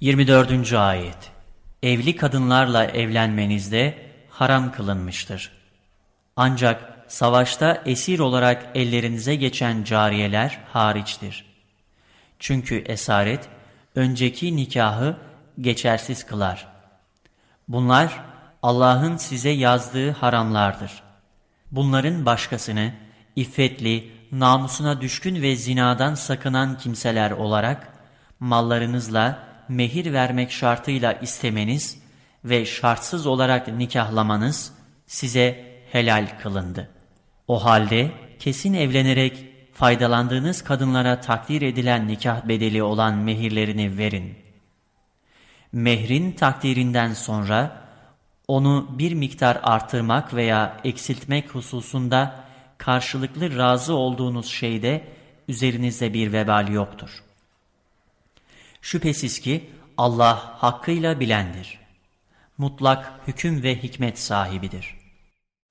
24. Ayet Evli kadınlarla evlenmenizde haram kılınmıştır. Ancak savaşta esir olarak ellerinize geçen cariyeler hariçtir. Çünkü esaret önceki nikahı geçersiz kılar. Bunlar Allah'ın size yazdığı haramlardır. Bunların başkasını iffetli, namusuna düşkün ve zinadan sakınan kimseler olarak mallarınızla mehir vermek şartıyla istemeniz ve şartsız olarak nikahlamanız size helal kılındı. O halde kesin evlenerek faydalandığınız kadınlara takdir edilen nikah bedeli olan mehirlerini verin. Mehrin takdirinden sonra onu bir miktar artırmak veya eksiltmek hususunda karşılıklı razı olduğunuz şeyde üzerinizde bir vebal yoktur. Şüphesiz ki Allah hakkıyla bilendir. Mutlak hüküm ve hikmet sahibidir.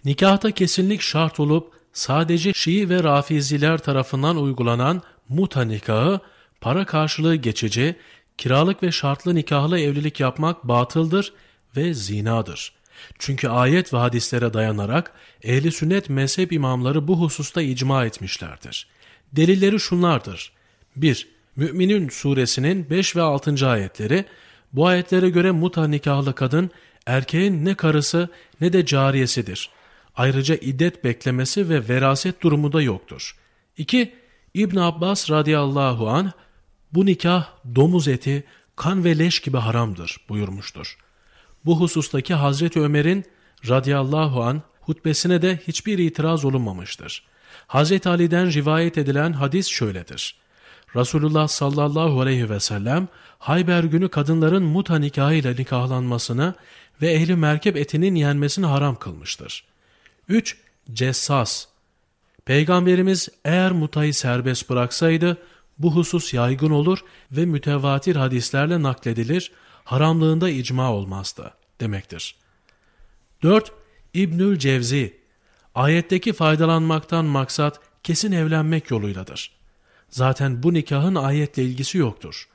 Nikahta kesinlik şart olup sadece Şii ve Rafiziler tarafından uygulanan muta nikahı, para karşılığı geçici, kiralık ve şartlı nikahlı evlilik yapmak batıldır ve zinadır. Çünkü ayet ve hadislere dayanarak ehli sünnet mezhep imamları bu hususta icma etmişlerdir. Delilleri şunlardır. 1. Mü'minun suresinin 5 ve 6. ayetleri bu ayetlere göre muta nikahlı kadın erkeğin ne karısı ne de cariyesidir. Ayrıca iddet beklemesi ve veraset durumu da yoktur. 2. İbn Abbas radıyallahu an bu nikah domuz eti, kan ve leş gibi haramdır buyurmuştur. Bu husustaki Hazreti Ömer'in radıyallahu an hutbesine de hiçbir itiraz olunmamıştır. Hazreti Ali'den rivayet edilen hadis şöyledir. Resulullah sallallahu aleyhi ve sellem Hayber günü kadınların muta nikahıyla nikahlanmasını ve ehli merkep etinin yenmesini haram kılmıştır. 3. Cessas Peygamberimiz eğer mutayı serbest bıraksaydı bu husus yaygın olur ve mütevatir hadislerle nakledilir, haramlığında icma olmazdı demektir. 4. İbnül Cevzi Ayetteki faydalanmaktan maksat kesin evlenmek yoluyladır. Zaten bu nikahın ayetle ilgisi yoktur.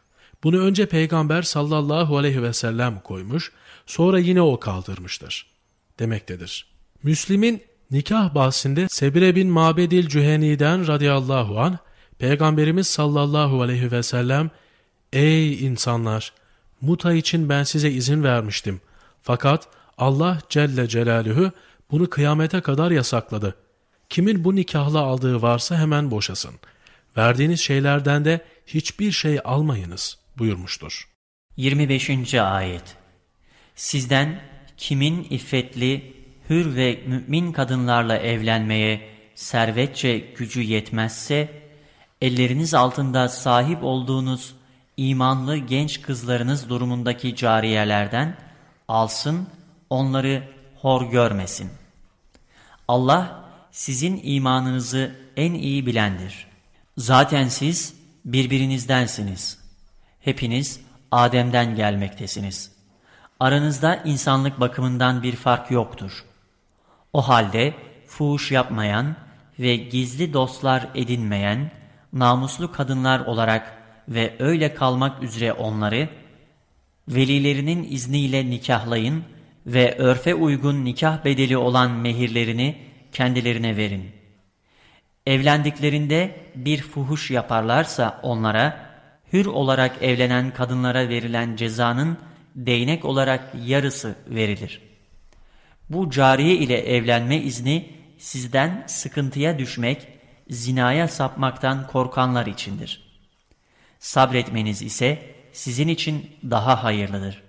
Bunu önce Peygamber sallallahu aleyhi ve sellem koymuş, sonra yine o kaldırmıştır demektedir. Müslim'in nikah bahsinde Sebire bin Mabedil Cüheni'den radıyallahu an Peygamberimiz sallallahu aleyhi ve sellem Ey insanlar! Muta için ben size izin vermiştim. Fakat Allah Celle Celaluhu bunu kıyamete kadar yasakladı. Kimin bu nikahla aldığı varsa hemen boşasın. Verdiğiniz şeylerden de hiçbir şey almayınız buyurmuştur. 25. Ayet Sizden kimin iffetli, hür ve mümin kadınlarla evlenmeye servetçe gücü yetmezse, elleriniz altında sahip olduğunuz imanlı genç kızlarınız durumundaki cariyelerden alsın, onları hor görmesin. Allah sizin imanınızı en iyi bilendir. Zaten siz birbirinizdensiniz. Hepiniz Adem'den gelmektesiniz. Aranızda insanlık bakımından bir fark yoktur. O halde fuhuş yapmayan ve gizli dostlar edinmeyen, namuslu kadınlar olarak ve öyle kalmak üzere onları, velilerinin izniyle nikahlayın ve örfe uygun nikah bedeli olan mehirlerini kendilerine verin. Evlendiklerinde bir fuhuş yaparlarsa onlara, hür olarak evlenen kadınlara verilen cezanın değnek olarak yarısı verilir. Bu cariye ile evlenme izni sizden sıkıntıya düşmek, zinaya sapmaktan korkanlar içindir. Sabretmeniz ise sizin için daha hayırlıdır.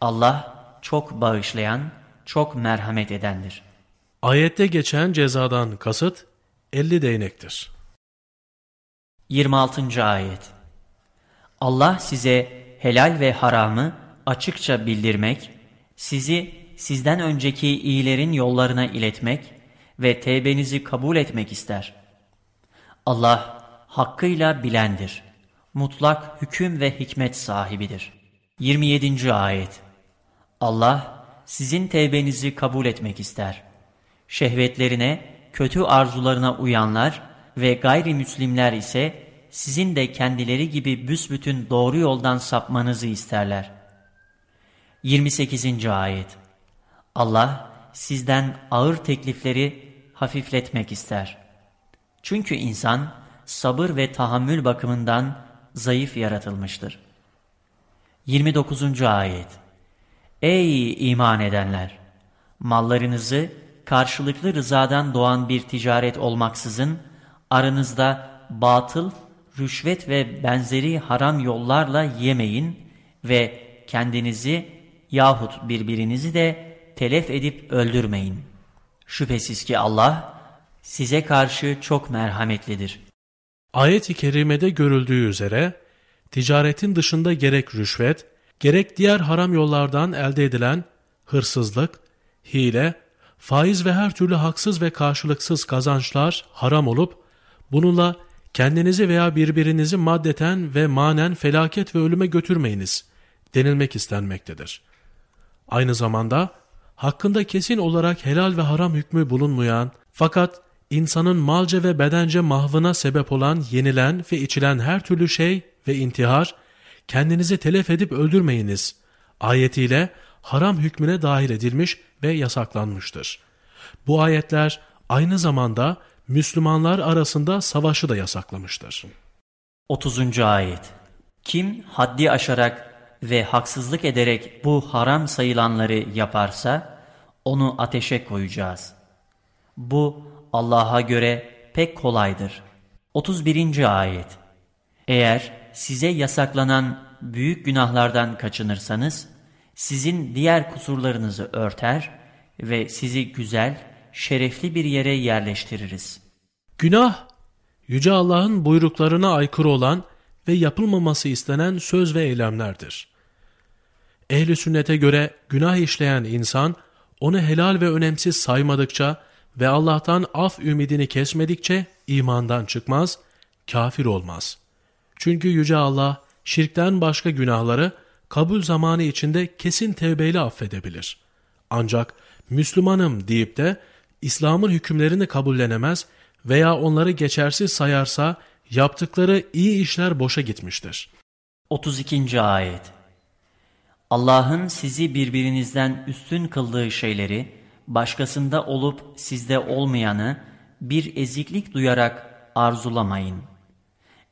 Allah çok bağışlayan, çok merhamet edendir. Ayette geçen cezadan kasıt 50 değnektir. 26. Ayet Allah size helal ve haramı açıkça bildirmek, sizi sizden önceki iyilerin yollarına iletmek ve tevbenizi kabul etmek ister. Allah hakkıyla bilendir. Mutlak hüküm ve hikmet sahibidir. 27. Ayet Allah sizin tevbenizi kabul etmek ister. Şehvetlerine, kötü arzularına uyanlar ve gayrimüslimler ise sizin de kendileri gibi büsbütün doğru yoldan sapmanızı isterler. 28. Ayet Allah sizden ağır teklifleri hafifletmek ister. Çünkü insan sabır ve tahammül bakımından zayıf yaratılmıştır. 29. Ayet Ey iman edenler! Mallarınızı karşılıklı rızadan doğan bir ticaret olmaksızın aranızda batıl, rüşvet ve benzeri haram yollarla yemeyin ve kendinizi yahut birbirinizi de telef edip öldürmeyin. Şüphesiz ki Allah size karşı çok merhametlidir. Ayet-i kerimede görüldüğü üzere ticaretin dışında gerek rüşvet, gerek diğer haram yollardan elde edilen hırsızlık, hile, faiz ve her türlü haksız ve karşılıksız kazançlar haram olup bununla kendinizi veya birbirinizi maddeten ve manen felaket ve ölüme götürmeyiniz denilmek istenmektedir. Aynı zamanda hakkında kesin olarak helal ve haram hükmü bulunmayan fakat insanın malca ve bedence mahvına sebep olan yenilen ve içilen her türlü şey ve intihar, kendinizi telef edip öldürmeyiniz ayetiyle haram hükmüne dahil edilmiş ve yasaklanmıştır. Bu ayetler aynı zamanda Müslümanlar arasında savaşı da yasaklamıştır. 30. Ayet Kim haddi aşarak ve haksızlık ederek bu haram sayılanları yaparsa onu ateşe koyacağız. Bu Allah'a göre pek kolaydır. 31. Ayet Eğer size yasaklanan büyük günahlardan kaçınırsanız, sizin diğer kusurlarınızı örter ve sizi güzel, şerefli bir yere yerleştiririz. Günah, Yüce Allah'ın buyruklarına aykırı olan ve yapılmaması istenen söz ve eylemlerdir. Ehli sünnete göre günah işleyen insan, onu helal ve önemsiz saymadıkça ve Allah'tan af ümidini kesmedikçe imandan çıkmaz, kafir olmaz. Çünkü Yüce Allah şirkten başka günahları kabul zamanı içinde kesin tevbeyle affedebilir. Ancak Müslümanım deyip de İslam'ın hükümlerini kabullenemez veya onları geçersiz sayarsa yaptıkları iyi işler boşa gitmiştir. 32. Ayet Allah'ın sizi birbirinizden üstün kıldığı şeyleri, başkasında olup sizde olmayanı bir eziklik duyarak arzulamayın.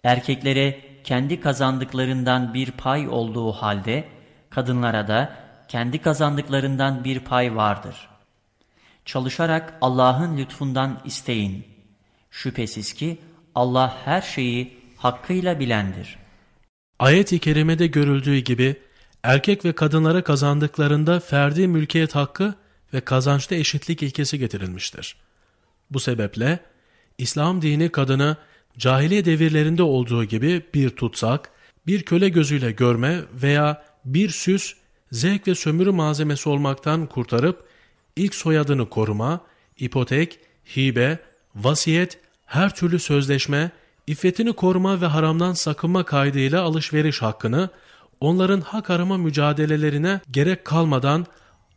Erkeklere kendi kazandıklarından bir pay olduğu halde, kadınlara da kendi kazandıklarından bir pay vardır. Çalışarak Allah'ın lütfundan isteyin. Şüphesiz ki Allah her şeyi hakkıyla bilendir. Ayet-i kerimede görüldüğü gibi erkek ve kadınlara kazandıklarında ferdi mülkiyet hakkı ve kazançta eşitlik ilkesi getirilmiştir. Bu sebeple İslam dini kadını cahiliye devirlerinde olduğu gibi bir tutsak, bir köle gözüyle görme veya bir süs, zevk ve sömürü malzemesi olmaktan kurtarıp ilk soyadını koruma, ipotek, hibe, vasiyet, her türlü sözleşme, iffetini koruma ve haramdan sakınma kaydıyla alışveriş hakkını onların hak arama mücadelelerine gerek kalmadan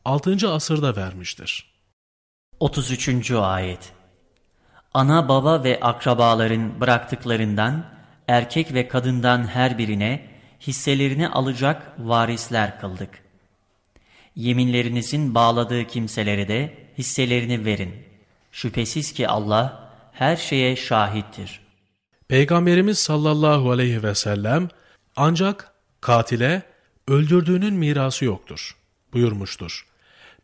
6. asırda vermiştir. 33. Ayet Ana baba ve akrabaların bıraktıklarından erkek ve kadından her birine hisselerini alacak varisler kıldık. Yeminlerinizin bağladığı kimselere de hisselerini verin. Şüphesiz ki Allah her şeye şahittir. Peygamberimiz sallallahu aleyhi ve sellem ancak katile öldürdüğünün mirası yoktur buyurmuştur.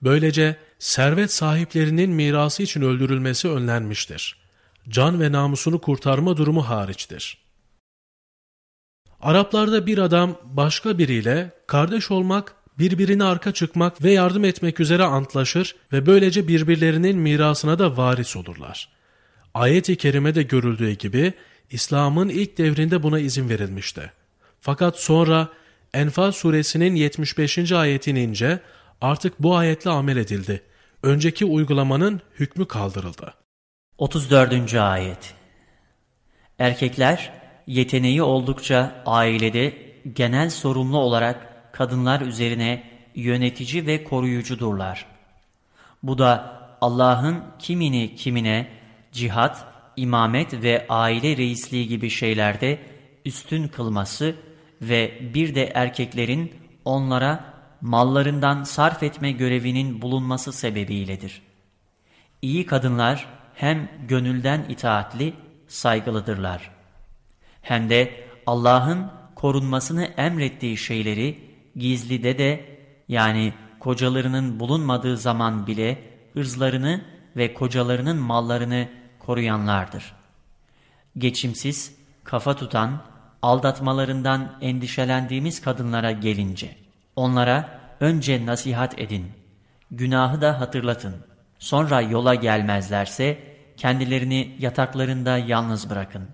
Böylece servet sahiplerinin mirası için öldürülmesi önlenmiştir. Can ve namusunu kurtarma durumu hariçtir. Araplarda bir adam başka biriyle kardeş olmak, birbirine arka çıkmak ve yardım etmek üzere antlaşır ve böylece birbirlerinin mirasına da varis olurlar. Ayet-i kerimede görüldüğü gibi İslam'ın ilk devrinde buna izin verilmişti. Fakat sonra Enfal suresinin 75. ayetinince artık bu ayetle amel edildi. Önceki uygulamanın hükmü kaldırıldı. 34. Ayet Erkekler yeteneği oldukça ailede genel sorumlu olarak kadınlar üzerine yönetici ve koruyucudurlar. Bu da Allah'ın kimini kimine cihat, imamet ve aile reisliği gibi şeylerde üstün kılması ve bir de erkeklerin onlara mallarından sarf etme görevinin bulunması sebebiyledir. İyi kadınlar hem gönülden itaatli, saygılıdırlar. Hem de Allah'ın korunmasını emrettiği şeyleri gizlide de yani kocalarının bulunmadığı zaman bile ırzlarını ve kocalarının mallarını koruyanlardır. Geçimsiz, kafa tutan, aldatmalarından endişelendiğimiz kadınlara gelince, onlara önce nasihat edin, günahı da hatırlatın. Sonra yola gelmezlerse kendilerini yataklarında yalnız bırakın.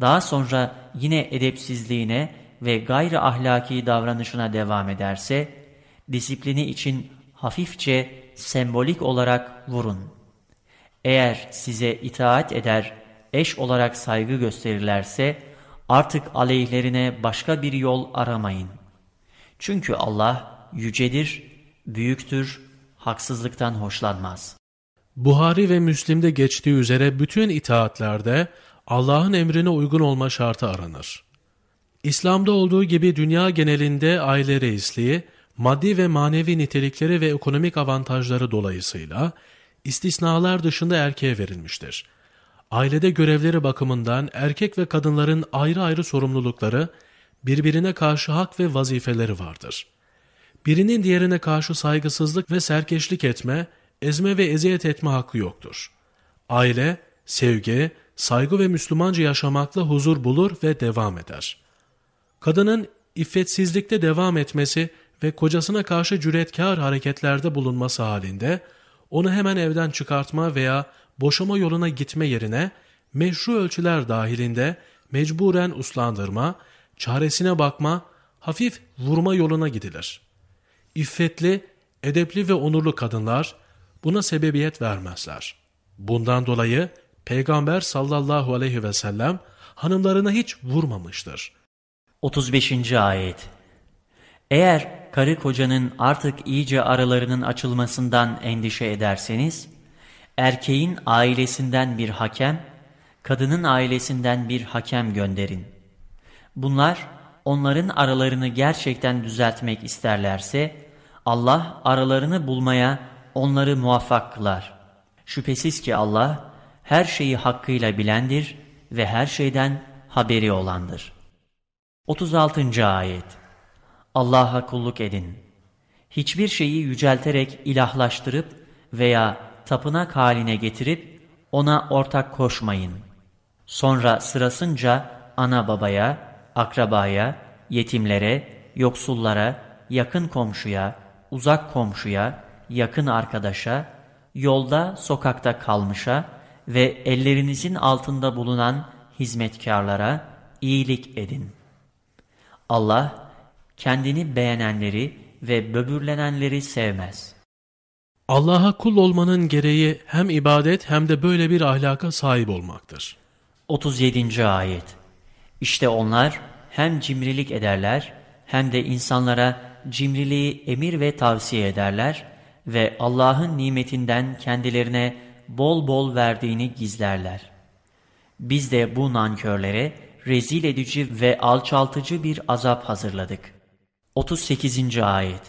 Daha sonra yine edepsizliğine ve gayri ahlaki davranışına devam ederse, disiplini için hafifçe sembolik olarak vurun. Eğer size itaat eder, eş olarak saygı gösterirlerse, artık aleyhlerine başka bir yol aramayın. Çünkü Allah yücedir, büyüktür, haksızlıktan hoşlanmaz. Buhari ve Müslim'de geçtiği üzere bütün itaatlerde Allah'ın emrine uygun olma şartı aranır. İslam'da olduğu gibi dünya genelinde aile reisliği, maddi ve manevi nitelikleri ve ekonomik avantajları dolayısıyla istisnalar dışında erkeğe verilmiştir. Ailede görevleri bakımından erkek ve kadınların ayrı ayrı sorumlulukları, birbirine karşı hak ve vazifeleri vardır. Birinin diğerine karşı saygısızlık ve serkeşlik etme, ezme ve eziyet etme hakkı yoktur. Aile, sevgi, saygı ve Müslümanca yaşamakla huzur bulur ve devam eder. Kadının iffetsizlikte devam etmesi ve kocasına karşı cüretkar hareketlerde bulunması halinde, onu hemen evden çıkartma veya boşama yoluna gitme yerine meşru ölçüler dahilinde mecburen uslandırma, çaresine bakma, hafif vurma yoluna gidilir. İffetli, edepli ve onurlu kadınlar buna sebebiyet vermezler. Bundan dolayı Peygamber sallallahu aleyhi ve sellem hanımlarına hiç vurmamıştır. 35. Ayet Eğer karı kocanın artık iyice aralarının açılmasından endişe ederseniz, erkeğin ailesinden bir hakem, kadının ailesinden bir hakem gönderin. Bunlar onların aralarını gerçekten düzeltmek isterlerse, Allah aralarını bulmaya onları muvaffak kılar. Şüphesiz ki Allah her şeyi hakkıyla bilendir ve her şeyden haberi olandır. 36. Ayet Allah'a kulluk edin. Hiçbir şeyi yücelterek ilahlaştırıp veya tapınak haline getirip ona ortak koşmayın. Sonra sırasınca ana babaya, akrabaya, yetimlere, yoksullara, yakın komşuya, uzak komşuya, yakın arkadaşa, yolda, sokakta kalmışa ve ellerinizin altında bulunan hizmetkarlara iyilik edin. Allah, kendini beğenenleri ve böbürlenenleri sevmez. Allah'a kul olmanın gereği hem ibadet hem de böyle bir ahlaka sahip olmaktır. 37. Ayet İşte onlar hem cimrilik ederler hem de insanlara cimriliği emir ve tavsiye ederler ve Allah'ın nimetinden kendilerine bol bol verdiğini gizlerler. Biz de bu nankörlere rezil edici ve alçaltıcı bir azap hazırladık. 38. Ayet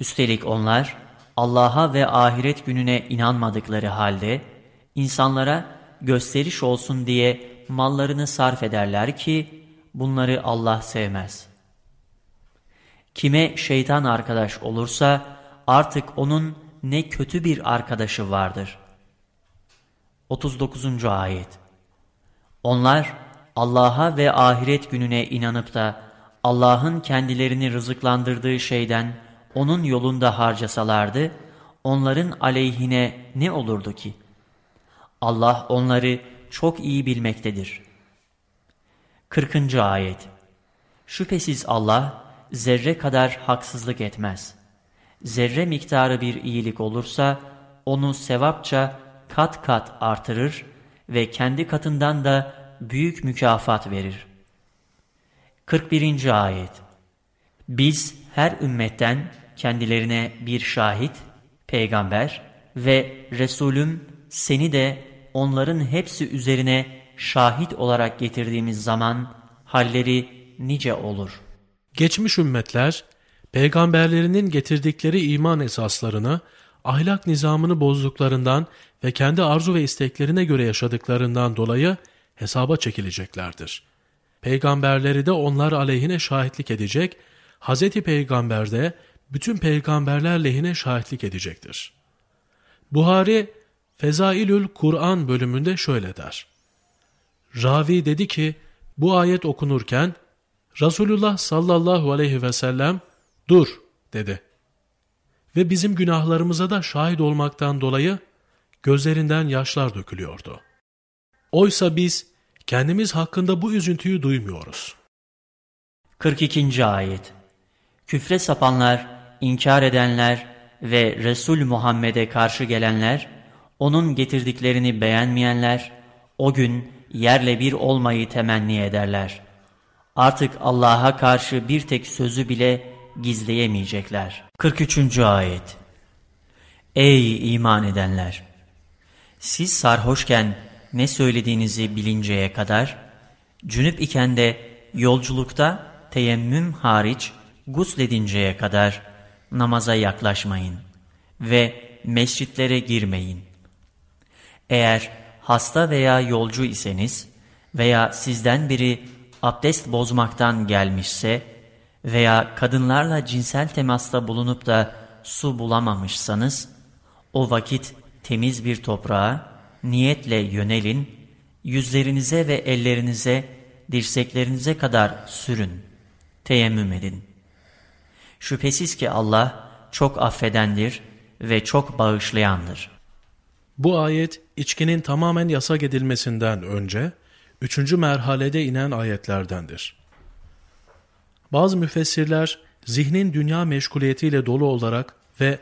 Üstelik onlar Allah'a ve ahiret gününe inanmadıkları halde insanlara gösteriş olsun diye mallarını sarf ederler ki bunları Allah sevmez. Kime şeytan arkadaş olursa artık onun ne kötü bir arkadaşı vardır. 39. Ayet Onlar Allah'a ve ahiret gününe inanıp da Allah'ın kendilerini rızıklandırdığı şeyden onun yolunda harcasalardı, onların aleyhine ne olurdu ki? Allah onları çok iyi bilmektedir. 40. Ayet Şüphesiz Allah zerre kadar haksızlık etmez. Zerre miktarı bir iyilik olursa, onu sevapça kat kat artırır ve kendi katından da büyük mükafat verir. 41. Ayet Biz her ümmetten kendilerine bir şahit, peygamber ve Resulüm seni de onların hepsi üzerine şahit olarak getirdiğimiz zaman halleri nice olur. Geçmiş ümmetler, peygamberlerinin getirdikleri iman esaslarını, ahlak nizamını bozduklarından ve kendi arzu ve isteklerine göre yaşadıklarından dolayı hesaba çekileceklerdir. Peygamberleri de onlar aleyhine şahitlik edecek, Hz. Peygamber de bütün peygamberler lehine şahitlik edecektir. Buhari, Fezailül Kur'an bölümünde şöyle der. Ravi dedi ki, bu ayet okunurken, Resulullah sallallahu aleyhi ve sellem, dur dedi. Ve bizim günahlarımıza da şahit olmaktan dolayı gözlerinden yaşlar dökülüyordu. Oysa biz kendimiz hakkında bu üzüntüyü duymuyoruz. 42. Ayet Küfre sapanlar, inkar edenler ve Resul Muhammed'e karşı gelenler, onun getirdiklerini beğenmeyenler, o gün yerle bir olmayı temenni ederler. Artık Allah'a karşı bir tek sözü bile gizleyemeyecekler. 43. Ayet Ey iman edenler! Siz sarhoşken ne söylediğinizi bilinceye kadar, cünüp iken de yolculukta teyemmüm hariç gusledinceye kadar namaza yaklaşmayın ve mescitlere girmeyin. Eğer hasta veya yolcu iseniz veya sizden biri abdest bozmaktan gelmişse veya kadınlarla cinsel temasta bulunup da su bulamamışsanız, o vakit temiz bir toprağa niyetle yönelin, yüzlerinize ve ellerinize, dirseklerinize kadar sürün, teyemmüm edin. Şüphesiz ki Allah çok affedendir ve çok bağışlayandır. Bu ayet içkinin tamamen yasak edilmesinden önce üçüncü merhalede inen ayetlerdendir. Bazı müfessirler zihnin dünya meşguliyetiyle dolu olarak ve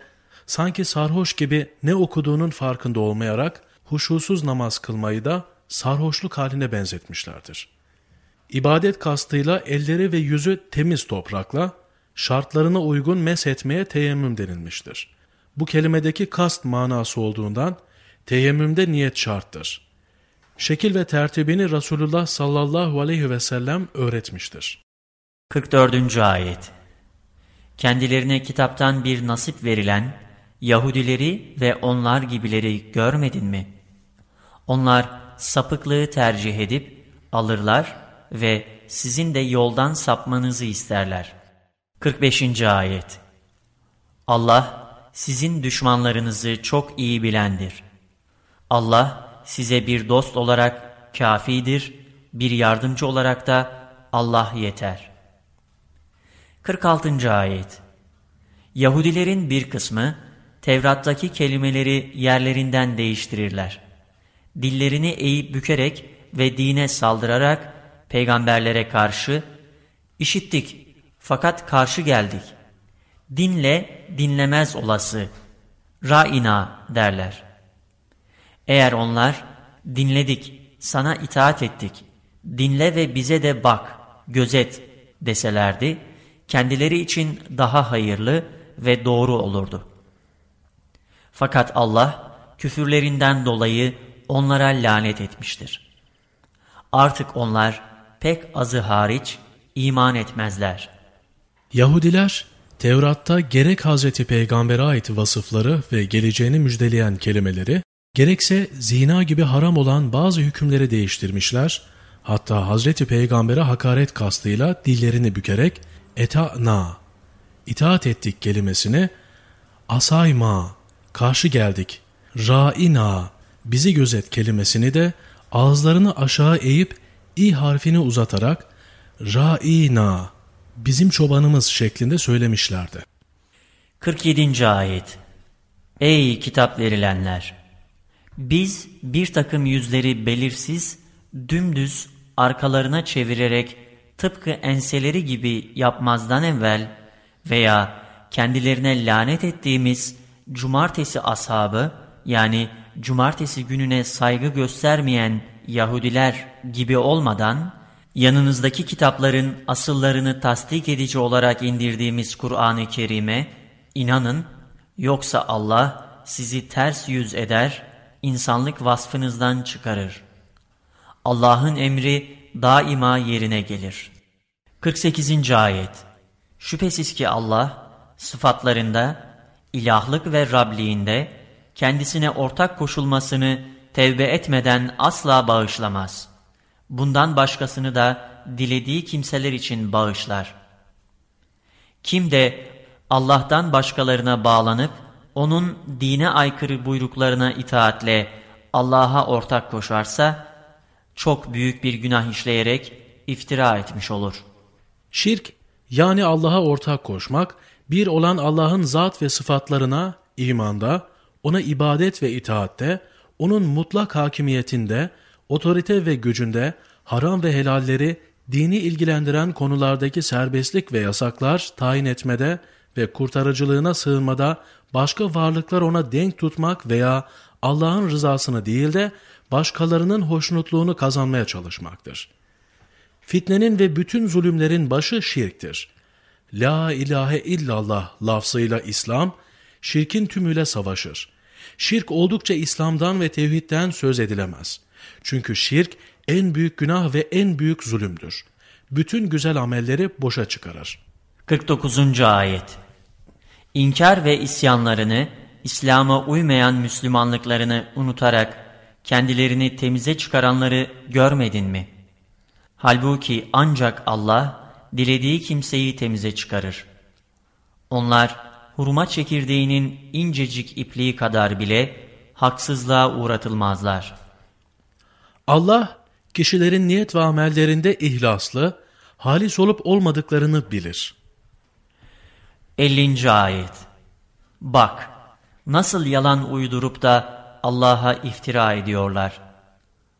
sanki sarhoş gibi ne okuduğunun farkında olmayarak huşusuz namaz kılmayı da sarhoşluk haline benzetmişlerdir. İbadet kastıyla elleri ve yüzü temiz toprakla, şartlarına uygun mes etmeye teyemmüm denilmiştir. Bu kelimedeki kast manası olduğundan teyemmümde niyet şarttır. Şekil ve tertibini Resulullah sallallahu aleyhi ve sellem öğretmiştir. 44. Ayet Kendilerine kitaptan bir nasip verilen Yahudileri ve onlar gibileri görmedin mi? Onlar sapıklığı tercih edip alırlar ve sizin de yoldan sapmanızı isterler. 45. Ayet Allah sizin düşmanlarınızı çok iyi bilendir. Allah size bir dost olarak kafidir, bir yardımcı olarak da Allah yeter. 46. Ayet Yahudilerin bir kısmı Tevrat'taki kelimeleri yerlerinden değiştirirler. Dillerini eğip bükerek ve dine saldırarak peygamberlere karşı işittik fakat karşı geldik. Dinle dinlemez olası, ra'ina derler. Eğer onlar dinledik, sana itaat ettik, dinle ve bize de bak, gözet deselerdi, kendileri için daha hayırlı ve doğru olurdu. Fakat Allah küfürlerinden dolayı onlara lanet etmiştir. Artık onlar pek azı hariç iman etmezler. Yahudiler Tevrat'ta gerek Hazreti Peygamber'e ait vasıfları ve geleceğini müjdeleyen kelimeleri, gerekse zina gibi haram olan bazı hükümleri değiştirmişler, hatta Hazreti Peygamber'e hakaret kastıyla dillerini bükerek eta'na, itaat ettik kelimesini asayma, karşı geldik, ra'ina, bizi gözet kelimesini de ağızlarını aşağı eğip i harfini uzatarak ra'ina, bizim çobanımız şeklinde söylemişlerdi. 47. Ayet Ey kitap verilenler! Biz bir takım yüzleri belirsiz, dümdüz arkalarına çevirerek tıpkı enseleri gibi yapmazdan evvel veya kendilerine lanet ettiğimiz cumartesi ashabı yani cumartesi gününe saygı göstermeyen Yahudiler gibi olmadan yanınızdaki kitapların asıllarını tasdik edici olarak indirdiğimiz Kur'an-ı Kerim'e inanın yoksa Allah sizi ters yüz eder, insanlık vasfınızdan çıkarır. Allah'ın emri daima yerine gelir. 48. Ayet Şüphesiz ki Allah sıfatlarında, ilahlık ve Rabliğinde kendisine ortak koşulmasını tevbe etmeden asla bağışlamaz. Bundan başkasını da dilediği kimseler için bağışlar. Kim de Allah'tan başkalarına bağlanıp onun dine aykırı buyruklarına itaatle Allah'a ortak koşarsa çok büyük bir günah işleyerek iftira etmiş olur. Şirk yani Allah'a ortak koşmak bir olan Allah'ın zat ve sıfatlarına imanda, ona ibadet ve itaatte, onun mutlak hakimiyetinde, otorite ve gücünde, haram ve helalleri dini ilgilendiren konulardaki serbestlik ve yasaklar tayin etmede ve kurtarıcılığına sığınmada başka varlıklar ona denk tutmak veya Allah'ın rızasını değil de başkalarının hoşnutluğunu kazanmaya çalışmaktır. Fitnenin ve bütün zulümlerin başı şirktir. La ilahe illallah lafzıyla İslam, şirkin tümüyle savaşır. Şirk oldukça İslam'dan ve tevhidden söz edilemez. Çünkü şirk en büyük günah ve en büyük zulümdür. Bütün güzel amelleri boşa çıkarır. 49. Ayet İnkar ve isyanlarını, İslam'a uymayan Müslümanlıklarını unutarak kendilerini temize çıkaranları görmedin mi? Halbuki ancak Allah dilediği kimseyi temize çıkarır. Onlar hurma çekirdeğinin incecik ipliği kadar bile haksızlığa uğratılmazlar. Allah kişilerin niyet ve amellerinde ihlaslı, halis olup olmadıklarını bilir. 50. Ayet Bak, nasıl yalan uydurup da Allah'a iftira ediyorlar.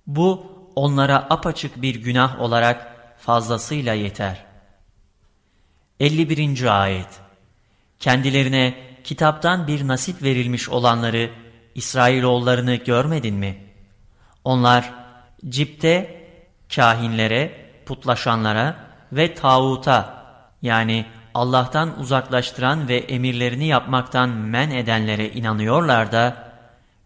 Bu onlara apaçık bir günah olarak fazlasıyla yeter. 51. Ayet Kendilerine kitaptan bir nasip verilmiş olanları, İsrailoğullarını görmedin mi? Onlar cipte kahinlere, putlaşanlara ve tağuta yani Allah'tan uzaklaştıran ve emirlerini yapmaktan men edenlere inanıyorlar da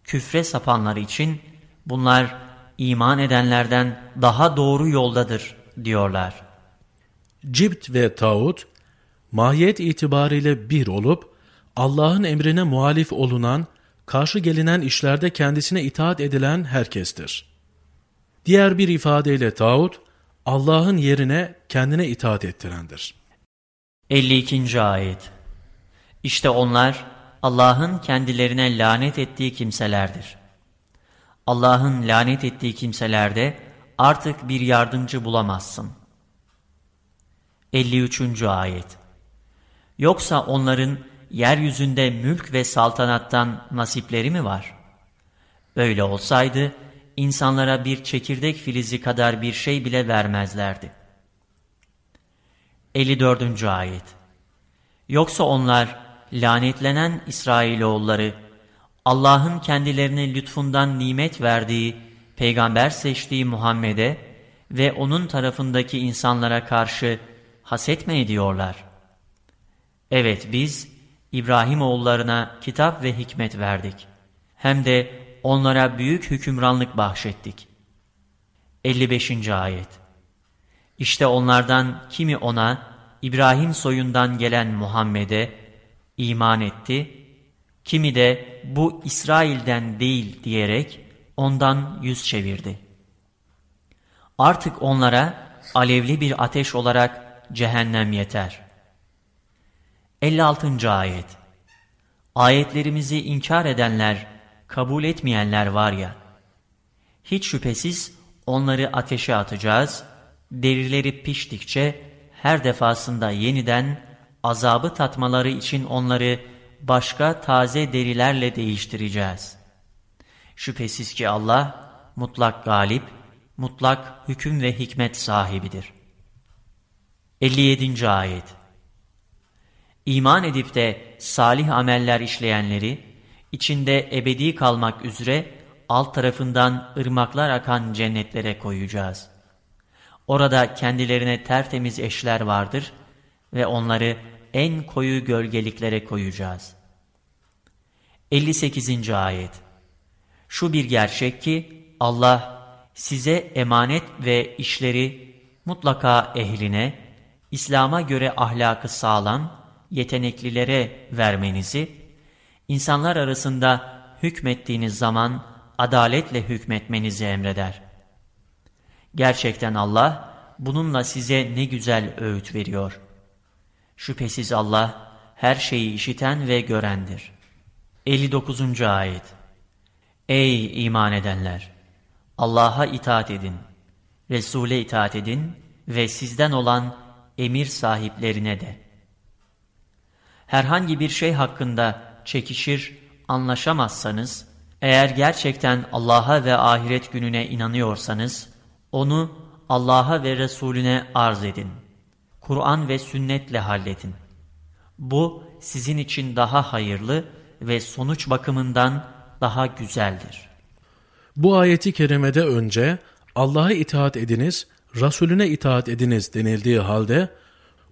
küfre sapanlar için bunlar iman edenlerden daha doğru yoldadır diyorlar. Cibt ve tağut mahiyet itibariyle bir olup Allah'ın emrine muhalif olunan, karşı gelinen işlerde kendisine itaat edilen herkestir. Diğer bir ifadeyle tağut, Allah'ın yerine kendine itaat ettirendir. 52. Ayet İşte onlar Allah'ın kendilerine lanet ettiği kimselerdir. Allah'ın lanet ettiği kimselerde artık bir yardımcı bulamazsın. 53. Ayet Yoksa onların yeryüzünde mülk ve saltanattan nasipleri mi var? Böyle olsaydı insanlara bir çekirdek filizi kadar bir şey bile vermezlerdi. 54. Ayet Yoksa onlar lanetlenen İsrailoğulları Allah'ın kendilerine lütfundan nimet verdiği, peygamber seçtiği Muhammed'e ve onun tarafındaki insanlara karşı haset mi ediyorlar? Evet biz İbrahim oğullarına kitap ve hikmet verdik. Hem de onlara büyük hükümranlık bahşettik. 55. Ayet İşte onlardan kimi ona, İbrahim soyundan gelen Muhammed'e iman etti, kimi de bu İsrail'den değil diyerek ondan yüz çevirdi. Artık onlara alevli bir ateş olarak cehennem yeter. 56. Ayet Ayetlerimizi inkar edenler, kabul etmeyenler var ya, hiç şüphesiz onları ateşe atacağız, derileri piştikçe her defasında yeniden azabı tatmaları için onları başka taze derilerle değiştireceğiz. Şüphesiz ki Allah mutlak galip, mutlak hüküm ve hikmet sahibidir. 57. Ayet İman edip de salih ameller işleyenleri, içinde ebedi kalmak üzere alt tarafından ırmaklar akan cennetlere koyacağız. Orada kendilerine tertemiz eşler vardır ve onları en koyu gölgeliklere koyacağız. 58. Ayet Şu bir gerçek ki Allah size emanet ve işleri mutlaka ehline, İslam'a göre ahlakı sağlam, yeteneklilere vermenizi, insanlar arasında hükmettiğiniz zaman adaletle hükmetmenizi emreder. Gerçekten Allah bununla size ne güzel öğüt veriyor. Şüphesiz Allah her şeyi işiten ve görendir. 59. Ayet Ey iman edenler! Allah'a itaat edin, Resul'e itaat edin ve sizden olan emir sahiplerine de. Herhangi bir şey hakkında çekişir, anlaşamazsanız, eğer gerçekten Allah'a ve ahiret gününe inanıyorsanız, onu Allah'a ve Resulüne arz edin. Kur'an ve sünnetle halledin. Bu sizin için daha hayırlı ve sonuç bakımından daha güzeldir. Bu ayeti kerimede önce Allah'a itaat ediniz, Resulüne itaat ediniz denildiği halde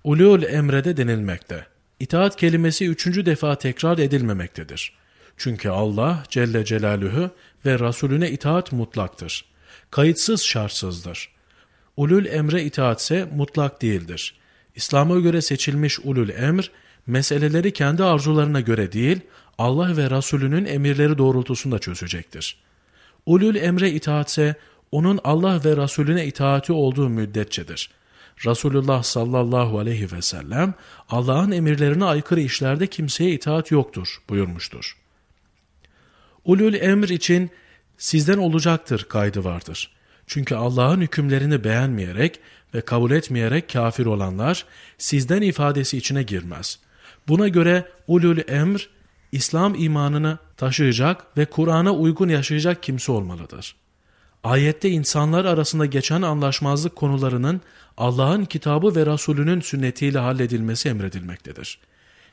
ulul emrede denilmekte. İtaat kelimesi üçüncü defa tekrar edilmemektedir. Çünkü Allah Celle Celaluhu ve Resulüne itaat mutlaktır. Kayıtsız şartsızdır. Ulul emre itaatse mutlak değildir. İslam'a göre seçilmiş ulul emr, meseleleri kendi arzularına göre değil, Allah ve Resulünün emirleri doğrultusunda çözecektir. Ulul emre itaatse, onun Allah ve Resulüne itaati olduğu müddetçedir. Resulullah sallallahu aleyhi ve sellem, Allah'ın emirlerine aykırı işlerde kimseye itaat yoktur buyurmuştur. Ulul emr için sizden olacaktır kaydı vardır. Çünkü Allah'ın hükümlerini beğenmeyerek ve kabul etmeyerek kafir olanlar sizden ifadesi içine girmez. Buna göre ulul emr, İslam imanını taşıyacak ve Kur'an'a uygun yaşayacak kimse olmalıdır. Ayette insanlar arasında geçen anlaşmazlık konularının Allah'ın kitabı ve Resulünün sünnetiyle halledilmesi emredilmektedir.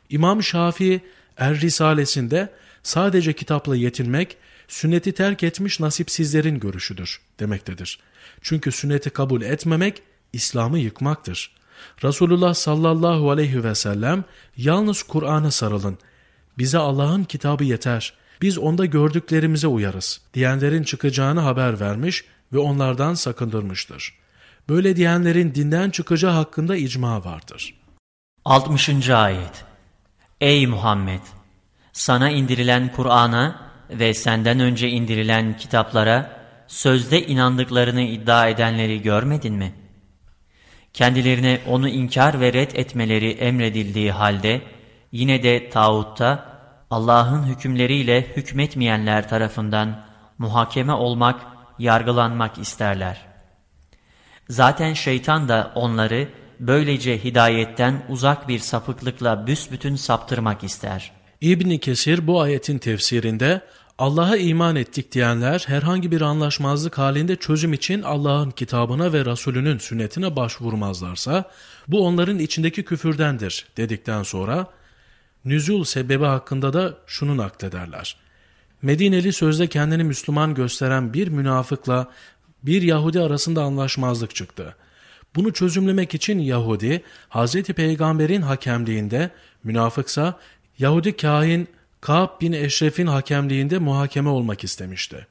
İmam Şafii Er Risalesinde sadece kitapla yetinmek, sünneti terk etmiş nasipsizlerin görüşüdür demektedir. Çünkü sünneti kabul etmemek, İslam'ı yıkmaktır. Resulullah sallallahu aleyhi ve sellem yalnız Kur'an'a sarılın, bize Allah'ın kitabı yeter, biz onda gördüklerimize uyarız diyenlerin çıkacağını haber vermiş ve onlardan sakındırmıştır. Böyle diyenlerin dinden çıkacağı hakkında icma vardır. 60. Ayet Ey Muhammed! Sana indirilen Kur'an'a ve senden önce indirilen kitaplara sözde inandıklarını iddia edenleri görmedin mi? Kendilerine onu inkar ve red etmeleri emredildiği halde yine de tağutta Allah'ın hükümleriyle hükmetmeyenler tarafından muhakeme olmak, yargılanmak isterler. Zaten şeytan da onları böylece hidayetten uzak bir sapıklıkla büsbütün saptırmak ister. İbni Kesir bu ayetin tefsirinde Allah'a iman ettik diyenler herhangi bir anlaşmazlık halinde çözüm için Allah'ın kitabına ve Resulünün sünnetine başvurmazlarsa bu onların içindeki küfürdendir dedikten sonra nüzul sebebi hakkında da şunu naklederler. Medineli sözde kendini Müslüman gösteren bir münafıkla bir Yahudi arasında anlaşmazlık çıktı. Bunu çözümlemek için Yahudi, Hz. Peygamber'in hakemliğinde, münafıksa Yahudi kahin Ka'b bin Eşref'in hakemliğinde muhakeme olmak istemişti.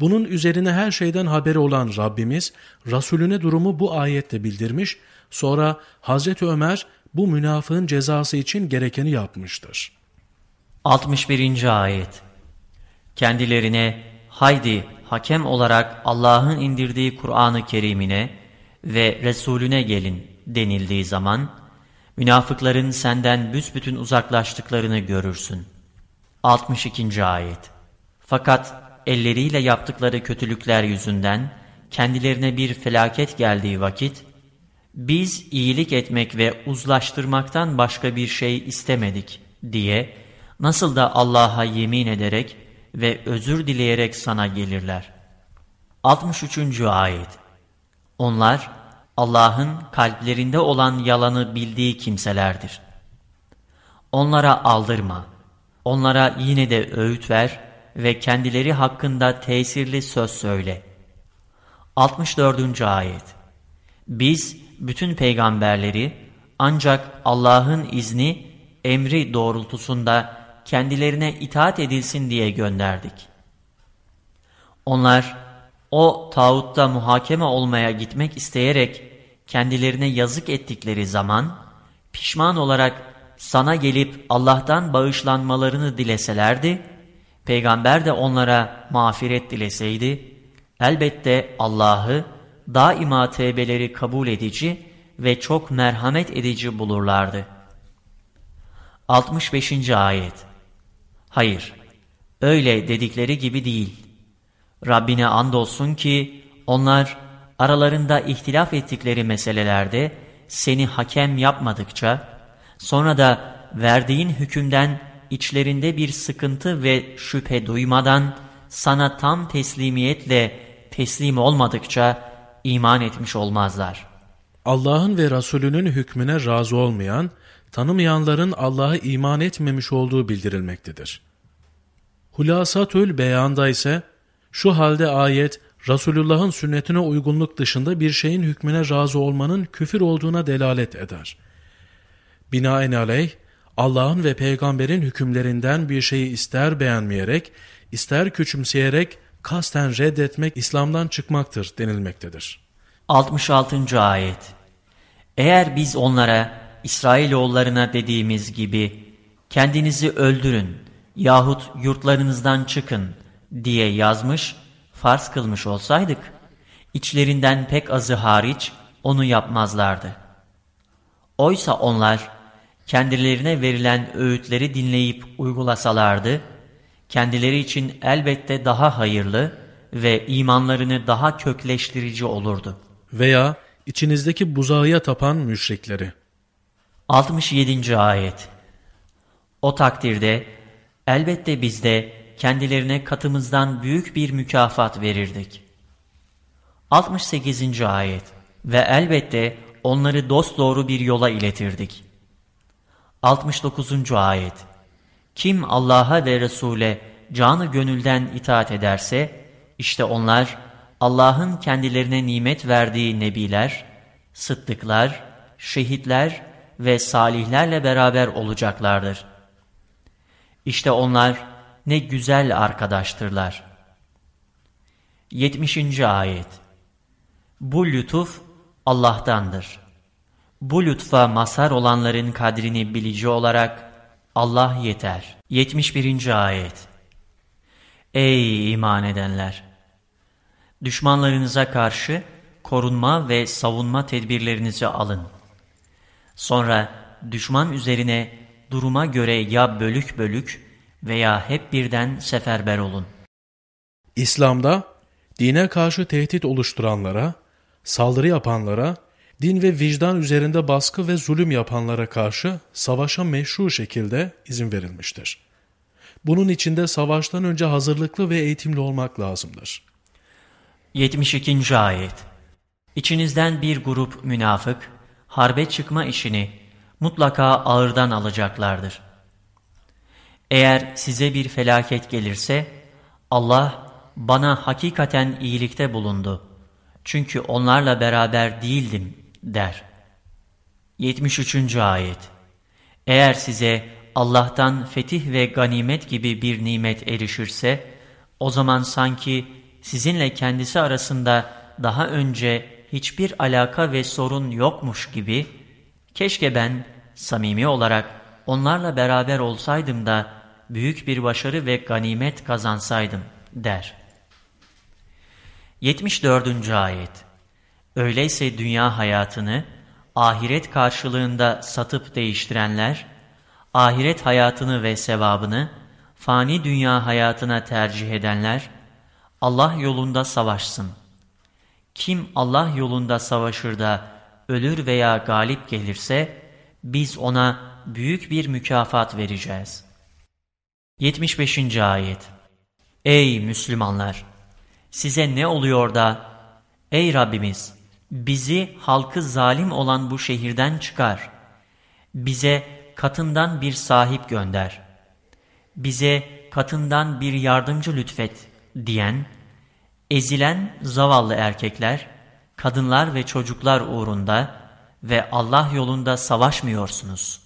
Bunun üzerine her şeyden haberi olan Rabbimiz, Resulüne durumu bu ayette bildirmiş, sonra Hazreti Ömer bu münafığın cezası için gerekeni yapmıştır. 61. Ayet Kendilerine haydi hakem olarak Allah'ın indirdiği Kur'an-ı Kerim'ine ve Resulüne gelin denildiği zaman, münafıkların senden büsbütün uzaklaştıklarını görürsün. 62. Ayet Fakat elleriyle yaptıkları kötülükler yüzünden kendilerine bir felaket geldiği vakit, biz iyilik etmek ve uzlaştırmaktan başka bir şey istemedik diye nasıl da Allah'a yemin ederek ve özür dileyerek sana gelirler. 63. Ayet Onlar Allah'ın kalplerinde olan yalanı bildiği kimselerdir. Onlara aldırma, onlara yine de öğüt ver ve kendileri hakkında tesirli söz söyle. 64. Ayet Biz bütün peygamberleri ancak Allah'ın izni, emri doğrultusunda kendilerine itaat edilsin diye gönderdik. Onlar, o tağutta muhakeme olmaya gitmek isteyerek kendilerine yazık ettikleri zaman pişman olarak sana gelip Allah'tan bağışlanmalarını dileselerdi, peygamber de onlara mağfiret dileseydi, elbette Allah'ı daima tevbeleri kabul edici ve çok merhamet edici bulurlardı. 65. Ayet Hayır, öyle dedikleri gibi değil. Rabbine andolsun ki onlar aralarında ihtilaf ettikleri meselelerde seni hakem yapmadıkça, sonra da verdiğin hükümden içlerinde bir sıkıntı ve şüphe duymadan sana tam teslimiyetle teslim olmadıkça iman etmiş olmazlar. Allah'ın ve Resulünün hükmüne razı olmayan, tanımayanların Allah'a iman etmemiş olduğu bildirilmektedir. Hulasatül beyanda ise şu halde ayet Resulullah'ın sünnetine uygunluk dışında bir şeyin hükmüne razı olmanın küfür olduğuna delalet eder. Binaenaleyh Allah'ın ve peygamberin hükümlerinden bir şeyi ister beğenmeyerek, ister küçümseyerek kasten reddetmek İslam'dan çıkmaktır denilmektedir. 66. Ayet Eğer biz onlara, İsrailoğullarına dediğimiz gibi, kendinizi öldürün yahut yurtlarınızdan çıkın diye yazmış, farz kılmış olsaydık, içlerinden pek azı hariç onu yapmazlardı. Oysa onlar, kendilerine verilen öğütleri dinleyip uygulasalardı, kendileri için elbette daha hayırlı ve imanlarını daha kökleştirici olurdu. Veya içinizdeki buzağıya tapan müşrikleri. 67. Ayet O takdirde elbette biz de kendilerine katımızdan büyük bir mükafat verirdik. 68. Ayet Ve elbette onları dosdoğru bir yola iletirdik. 69. Ayet Kim Allah'a ve Resul'e canı gönülden itaat ederse, işte onlar Allah'ın kendilerine nimet verdiği nebiler, sıddıklar, şehitler ve salihlerle beraber olacaklardır. İşte onlar ne güzel arkadaştırlar. 70. Ayet Bu lütuf Allah'tandır. Bu lütfa mazhar olanların kadrini bilici olarak Allah yeter. 71. Ayet Ey iman edenler! Düşmanlarınıza karşı korunma ve savunma tedbirlerinizi alın. Sonra düşman üzerine duruma göre ya bölük bölük veya hep birden seferber olun. İslam'da dine karşı tehdit oluşturanlara, saldırı yapanlara, din ve vicdan üzerinde baskı ve zulüm yapanlara karşı savaşa meşru şekilde izin verilmiştir. Bunun içinde savaştan önce hazırlıklı ve eğitimli olmak lazımdır. 72. Ayet İçinizden bir grup münafık, harbe çıkma işini mutlaka ağırdan alacaklardır. Eğer size bir felaket gelirse, Allah bana hakikaten iyilikte bulundu. Çünkü onlarla beraber değildim der. 73. Ayet Eğer size Allah'tan fetih ve ganimet gibi bir nimet erişirse, o zaman sanki sizinle kendisi arasında daha önce hiçbir alaka ve sorun yokmuş gibi, keşke ben samimi olarak onlarla beraber olsaydım da büyük bir başarı ve ganimet kazansaydım der. 74. Ayet Öyleyse dünya hayatını ahiret karşılığında satıp değiştirenler, ahiret hayatını ve sevabını fani dünya hayatına tercih edenler, Allah yolunda savaşsın. Kim Allah yolunda savaşır da ölür veya galip gelirse, biz ona büyük bir mükafat vereceğiz. 75. Ayet Ey Müslümanlar! Size ne oluyor da, ey Rabbimiz, bizi halkı zalim olan bu şehirden çıkar. Bize katından bir sahip gönder. Bize katından bir yardımcı lütfet diyen, ezilen zavallı erkekler, kadınlar ve çocuklar uğrunda ve Allah yolunda savaşmıyorsunuz.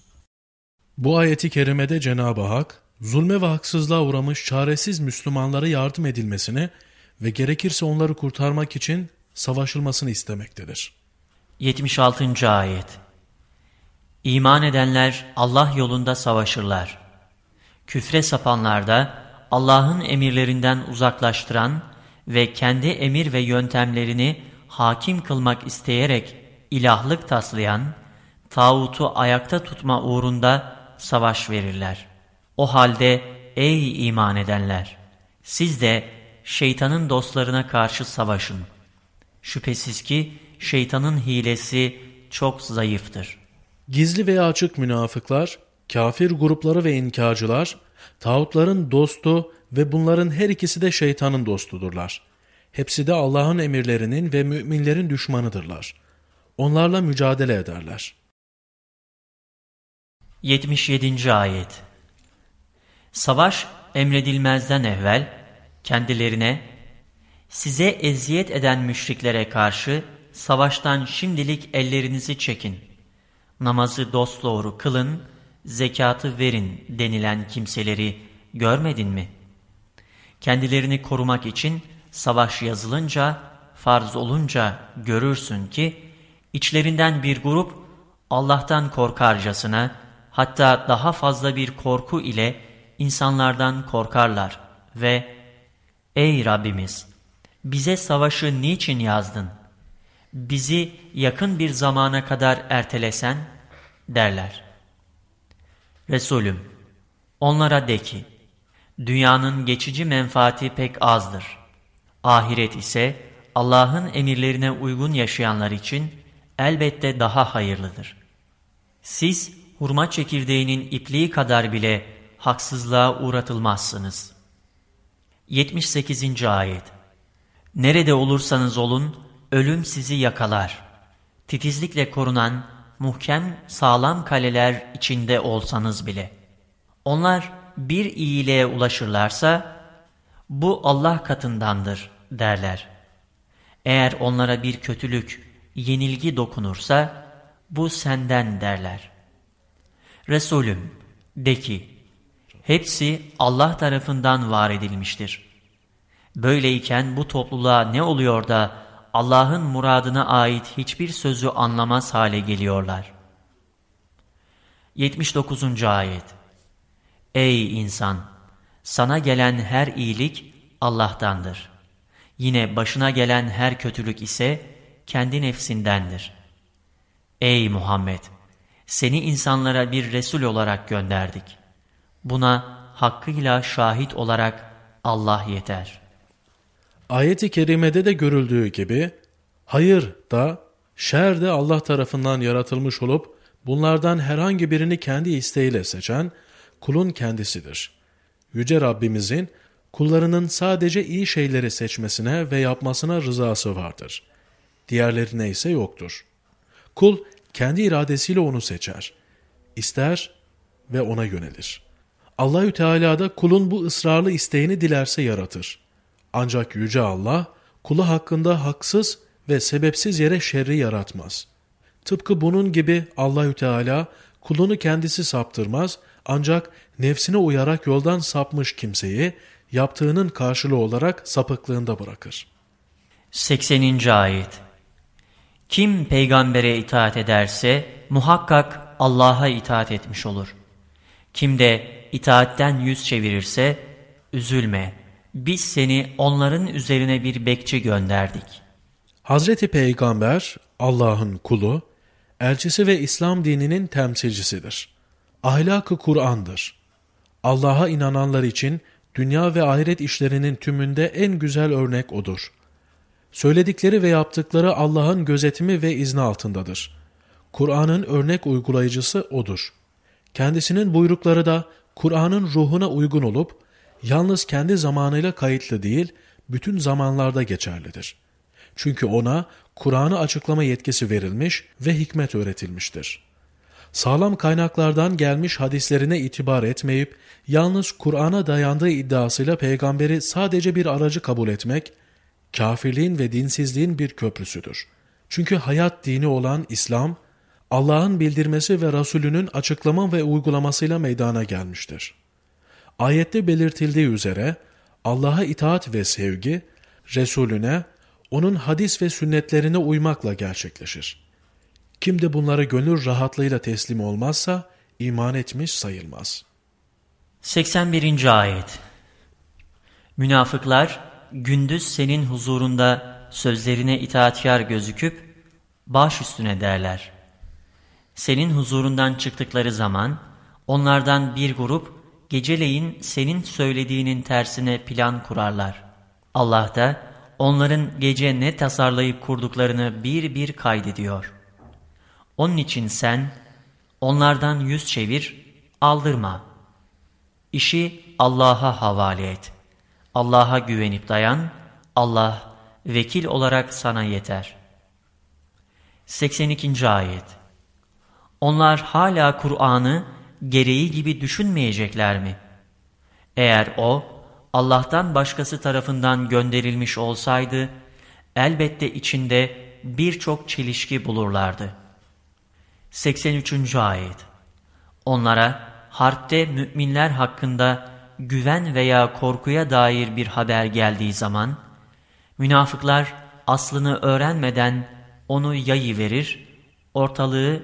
Bu ayeti kerimede Cenab-ı Hak, zulme ve haksızlığa uğramış çaresiz Müslümanlara yardım edilmesini ve gerekirse onları kurtarmak için savaşılmasını istemektedir. 76. Ayet İman edenler Allah yolunda savaşırlar. Küfre sapanlar da Allah'ın emirlerinden uzaklaştıran ve kendi emir ve yöntemlerini hakim kılmak isteyerek ilahlık taslayan, tağutu ayakta tutma uğrunda savaş verirler. O halde ey iman edenler! Siz de şeytanın dostlarına karşı savaşın. Şüphesiz ki şeytanın hilesi çok zayıftır. Gizli veya açık münafıklar, kafir grupları ve inkarcılar, tağutların dostu ve bunların her ikisi de şeytanın dostudurlar. Hepsi de Allah'ın emirlerinin ve müminlerin düşmanıdırlar. Onlarla mücadele ederler. 77. Ayet Savaş emredilmezden evvel kendilerine size eziyet eden müşriklere karşı savaştan şimdilik ellerinizi çekin. Namazı dosdoğru kılın, zekatı verin denilen kimseleri görmedin mi? Kendilerini korumak için savaş yazılınca, farz olunca görürsün ki, içlerinden bir grup Allah'tan korkarcasına, hatta daha fazla bir korku ile insanlardan korkarlar ve Ey Rabbimiz! Bize savaşı niçin yazdın? Bizi yakın bir zamana kadar ertelesen derler. Resulüm, onlara de ki, dünyanın geçici menfaati pek azdır. Ahiret ise Allah'ın emirlerine uygun yaşayanlar için elbette daha hayırlıdır. Siz hurma çekirdeğinin ipliği kadar bile haksızlığa uğratılmazsınız. 78. Ayet Nerede olursanız olun, ölüm sizi yakalar. Titizlikle korunan, muhkem, sağlam kaleler içinde olsanız bile. Onlar bir iyiliğe ulaşırlarsa, bu Allah katındandır derler. Eğer onlara bir kötülük, yenilgi dokunursa, bu senden derler. Resulüm, de ki, hepsi Allah tarafından var edilmiştir. Böyleyken bu topluluğa ne oluyor da Allah'ın muradına ait hiçbir sözü anlamaz hale geliyorlar. 79. Ayet Ey insan! Sana gelen her iyilik Allah'tandır. Yine başına gelen her kötülük ise kendi nefsindendir. Ey Muhammed! Seni insanlara bir Resul olarak gönderdik. Buna hakkıyla şahit olarak Allah yeter. Ayet-i kerimede de görüldüğü gibi, hayır da, şer de Allah tarafından yaratılmış olup, bunlardan herhangi birini kendi isteğiyle seçen, kulun kendisidir. Yüce Rabbimizin, kullarının sadece iyi şeyleri seçmesine ve yapmasına rızası vardır. Diğerlerine ise yoktur. Kul, kendi iradesiyle onu seçer. İster ve ona yönelir. Allahü Teala da kulun bu ısrarlı isteğini dilerse yaratır. Ancak Yüce Allah, kulu hakkında haksız ve sebepsiz yere şerri yaratmaz. Tıpkı bunun gibi Allahü Teala kulunu kendisi saptırmaz ancak nefsine uyarak yoldan sapmış kimseyi yaptığının karşılığı olarak sapıklığında bırakır. 80. Ayet Kim peygambere itaat ederse muhakkak Allah'a itaat etmiş olur. Kim de itaatten yüz çevirirse üzülme biz seni onların üzerine bir bekçi gönderdik. Hazreti Peygamber Allah'ın kulu, elçisi ve İslam dininin temsilcisidir. Ahlakı Kur'an'dır. Allah'a inananlar için dünya ve ahiret işlerinin tümünde en güzel örnek O'dur. Söyledikleri ve yaptıkları Allah'ın gözetimi ve izni altındadır. Kur'an'ın örnek uygulayıcısı O'dur. Kendisinin buyrukları da Kur'an'ın ruhuna uygun olup, yalnız kendi zamanıyla kayıtlı değil, bütün zamanlarda geçerlidir. Çünkü ona Kur'an'ı açıklama yetkisi verilmiş ve hikmet öğretilmiştir. Sağlam kaynaklardan gelmiş hadislerine itibar etmeyip, yalnız Kur'an'a dayandığı iddiasıyla peygamberi sadece bir aracı kabul etmek, kafirliğin ve dinsizliğin bir köprüsüdür. Çünkü hayat dini olan İslam, Allah'ın bildirmesi ve Resulünün açıklama ve uygulamasıyla meydana gelmiştir. Ayette belirtildiği üzere Allah'a itaat ve sevgi, Resulüne, onun hadis ve sünnetlerine uymakla gerçekleşir. Kim de bunlara gönül rahatlığıyla teslim olmazsa iman etmiş sayılmaz. 81. Ayet Münafıklar gündüz senin huzurunda sözlerine itaatkar gözüküp baş üstüne derler. Senin huzurundan çıktıkları zaman onlardan bir grup geceleyin senin söylediğinin tersine plan kurarlar. Allah da onların gece ne tasarlayıp kurduklarını bir bir kaydediyor. Onun için sen onlardan yüz çevir, aldırma. İşi Allah'a havale et. Allah'a güvenip dayan, Allah vekil olarak sana yeter. 82. Ayet Onlar hala Kur'an'ı gereği gibi düşünmeyecekler mi? Eğer o, Allah'tan başkası tarafından gönderilmiş olsaydı, elbette içinde birçok çelişki bulurlardı. 83. Ayet Onlara harpte müminler hakkında güven veya korkuya dair bir haber geldiği zaman, münafıklar aslını öğrenmeden onu yayı verir, ortalığı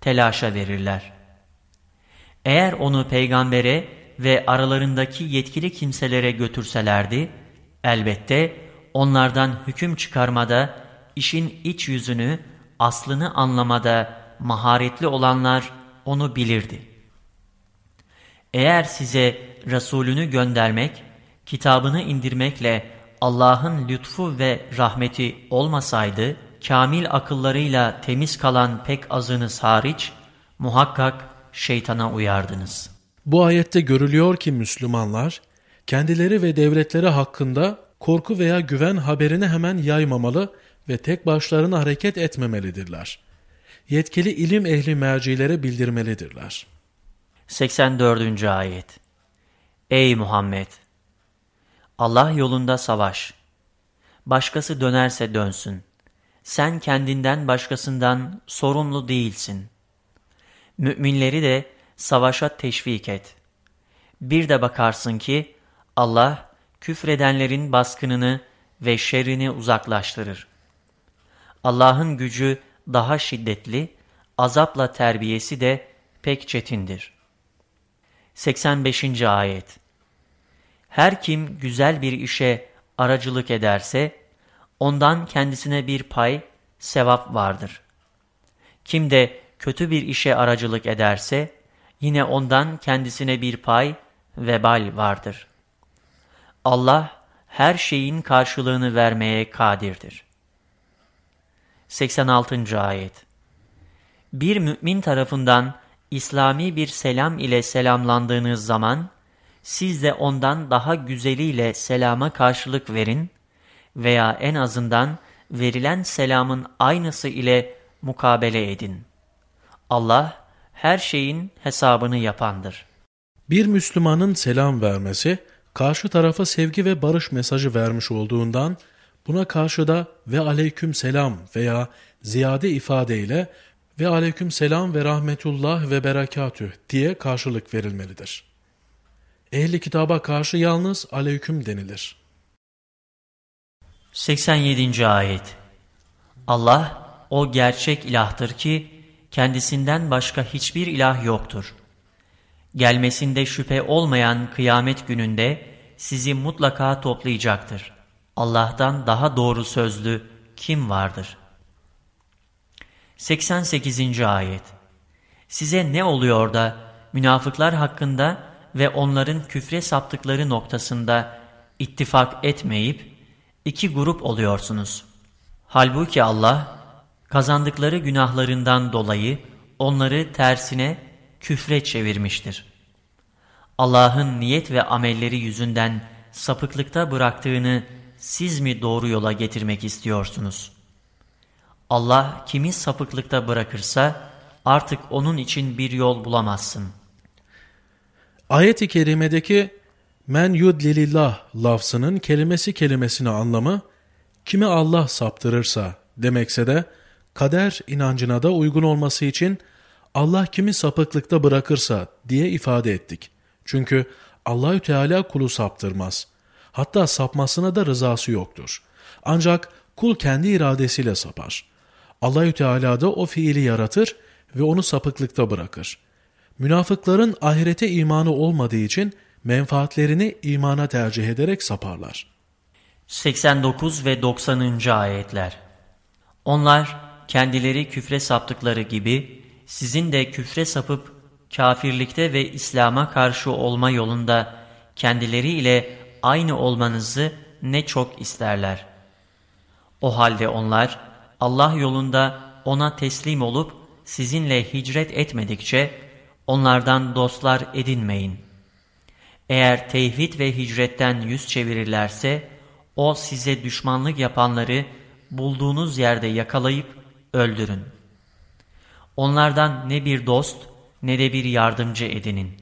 telaşa verirler. Eğer onu peygambere ve aralarındaki yetkili kimselere götürselerdi, elbette onlardan hüküm çıkarmada, işin iç yüzünü, aslını anlamada maharetli olanlar onu bilirdi. Eğer size Resulünü göndermek, kitabını indirmekle Allah'ın lütfu ve rahmeti olmasaydı, kamil akıllarıyla temiz kalan pek azınız hariç, muhakkak şeytana uyardınız. Bu ayette görülüyor ki Müslümanlar, kendileri ve devletleri hakkında korku veya güven haberini hemen yaymamalı ve tek başlarına hareket etmemelidirler. Yetkili ilim ehli mercilere bildirmelidirler. 84. Ayet Ey Muhammed! Allah yolunda savaş. Başkası dönerse dönsün. Sen kendinden başkasından sorumlu değilsin. Müminleri de savaşa teşvik et. Bir de bakarsın ki Allah küfredenlerin baskınını ve şerrini uzaklaştırır. Allah'ın gücü daha şiddetli, azapla terbiyesi de pek çetindir. 85. Ayet Her kim güzel bir işe aracılık ederse, ondan kendisine bir pay, sevap vardır. Kim de kötü bir işe aracılık ederse, yine ondan kendisine bir pay, vebal vardır. Allah her şeyin karşılığını vermeye kadirdir. 86. Ayet Bir mümin tarafından İslami bir selam ile selamlandığınız zaman, siz de ondan daha güzeliyle selama karşılık verin veya en azından verilen selamın aynısı ile mukabele edin. Allah her şeyin hesabını yapandır. Bir Müslümanın selam vermesi, karşı tarafa sevgi ve barış mesajı vermiş olduğundan, buna karşı da ve aleyküm selam veya ziyade ifadeyle ve aleyküm selam ve rahmetullah ve berekatüh diye karşılık verilmelidir. Ehli kitaba karşı yalnız aleyküm denilir. 87. Ayet Allah o gerçek ilahtır ki kendisinden başka hiçbir ilah yoktur. Gelmesinde şüphe olmayan kıyamet gününde sizi mutlaka toplayacaktır. Allah'tan daha doğru sözlü kim vardır? 88. Ayet Size ne oluyor da münafıklar hakkında ve onların küfre saptıkları noktasında ittifak etmeyip iki grup oluyorsunuz. Halbuki Allah kazandıkları günahlarından dolayı onları tersine küfre çevirmiştir. Allah'ın niyet ve amelleri yüzünden sapıklıkta bıraktığını siz mi doğru yola getirmek istiyorsunuz? Allah kimi sapıklıkta bırakırsa artık onun için bir yol bulamazsın. Ayet-i kerimedeki men yudlilillah lafzının kelimesi kelimesine anlamı kimi Allah saptırırsa demekse de kader inancına da uygun olması için Allah kimi sapıklıkta bırakırsa diye ifade ettik. Çünkü Allahü Teala kulu saptırmaz. Hatta sapmasına da rızası yoktur. Ancak kul kendi iradesiyle sapar. Allahü Teala da o fiili yaratır ve onu sapıklıkta bırakır. Münafıkların ahirete imanı olmadığı için menfaatlerini imana tercih ederek saparlar. 89 ve 90. ayetler Onlar kendileri küfre saptıkları gibi sizin de küfre sapıp kafirlikte ve İslam'a karşı olma yolunda kendileriyle aynı olmanızı ne çok isterler. O halde onlar Allah yolunda ona teslim olup sizinle hicret etmedikçe onlardan dostlar edinmeyin. Eğer tevhid ve hicretten yüz çevirirlerse o size düşmanlık yapanları bulduğunuz yerde yakalayıp öldürün. Onlardan ne bir dost ne de bir yardımcı edinin.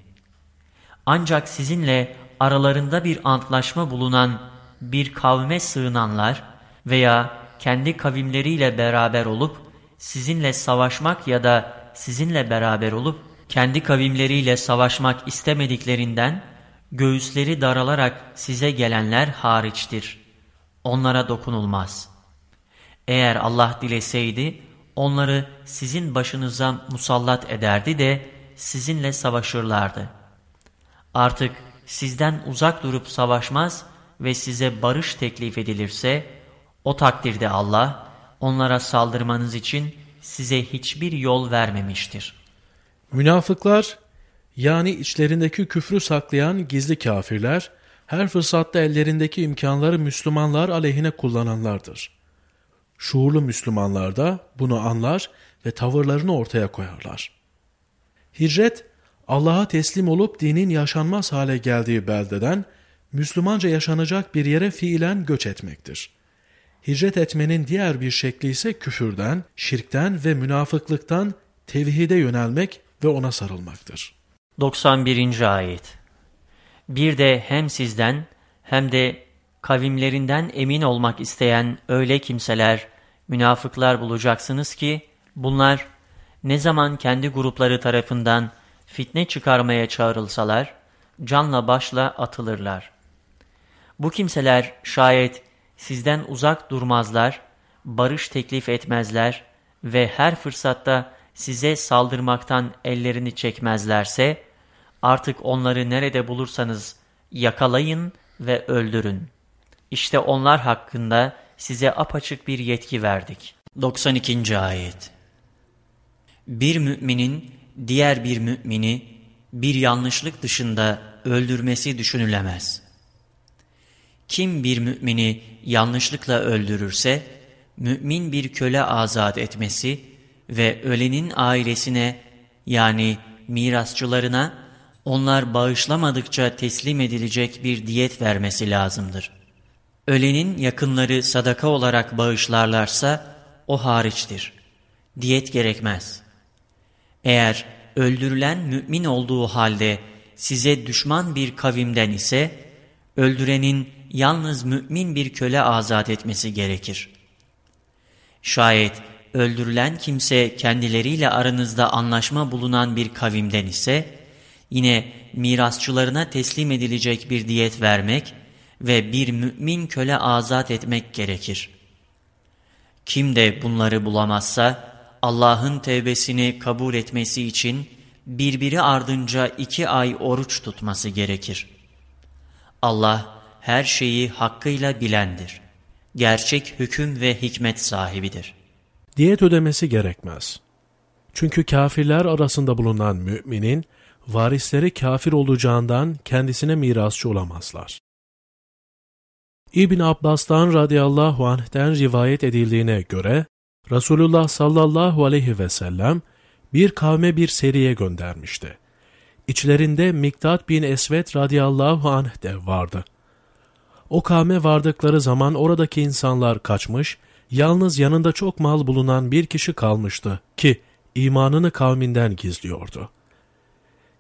Ancak sizinle aralarında bir antlaşma bulunan bir kavme sığınanlar veya kendi kavimleriyle beraber olup sizinle savaşmak ya da sizinle beraber olup kendi kavimleriyle savaşmak istemediklerinden göğüsleri daralarak size gelenler hariçtir. Onlara dokunulmaz. Eğer Allah dileseydi onları sizin başınıza musallat ederdi de sizinle savaşırlardı. Artık sizden uzak durup savaşmaz ve size barış teklif edilirse, o takdirde Allah onlara saldırmanız için size hiçbir yol vermemiştir. Münafıklar yani içlerindeki küfrü saklayan gizli kafirler her fırsatta ellerindeki imkanları Müslümanlar aleyhine kullananlardır. Şuurlu Müslümanlar da bunu anlar ve tavırlarını ortaya koyarlar. Hicret, Allah'a teslim olup dinin yaşanmaz hale geldiği beldeden Müslümanca yaşanacak bir yere fiilen göç etmektir. Hicret etmenin diğer bir şekli ise küfürden, şirkten ve münafıklıktan tevhide yönelmek ve ona sarılmaktır. 91. Ayet Bir de hem sizden hem de kavimlerinden emin olmak isteyen öyle kimseler, münafıklar bulacaksınız ki, bunlar ne zaman kendi grupları tarafından fitne çıkarmaya çağrılsalar, canla başla atılırlar. Bu kimseler şayet sizden uzak durmazlar, barış teklif etmezler ve her fırsatta size saldırmaktan ellerini çekmezlerse, artık onları nerede bulursanız yakalayın ve öldürün. İşte onlar hakkında size apaçık bir yetki verdik. 92. Ayet Bir müminin diğer bir mümini bir yanlışlık dışında öldürmesi düşünülemez. Kim bir mümini yanlışlıkla öldürürse, mümin bir köle azat etmesi ve ölenin ailesine yani mirasçılarına onlar bağışlamadıkça teslim edilecek bir diyet vermesi lazımdır. Ölenin yakınları sadaka olarak bağışlarlarsa o hariçtir. Diyet gerekmez. Eğer öldürülen mümin olduğu halde size düşman bir kavimden ise, öldürenin yalnız mümin bir köle azat etmesi gerekir. Şayet öldürülen kimse kendileriyle aranızda anlaşma bulunan bir kavimden ise, yine mirasçılarına teslim edilecek bir diyet vermek ve bir mümin köle azat etmek gerekir. Kim de bunları bulamazsa, Allah'ın tevbesini kabul etmesi için birbiri ardınca iki ay oruç tutması gerekir. Allah her şeyi hakkıyla bilendir. Gerçek hüküm ve hikmet sahibidir. Diyet ödemesi gerekmez. Çünkü kafirler arasında bulunan müminin varisleri kafir olacağından kendisine mirasçı olamazlar. İbn Abbas'tan radıyallahu anh'ten rivayet edildiğine göre Resulullah sallallahu aleyhi ve sellem bir kavme bir seriye göndermişti. İçlerinde Miktat bin Esvet radıyallahu anh de vardı. O kavme vardıkları zaman oradaki insanlar kaçmış, yalnız yanında çok mal bulunan bir kişi kalmıştı ki imanını kavminden gizliyordu.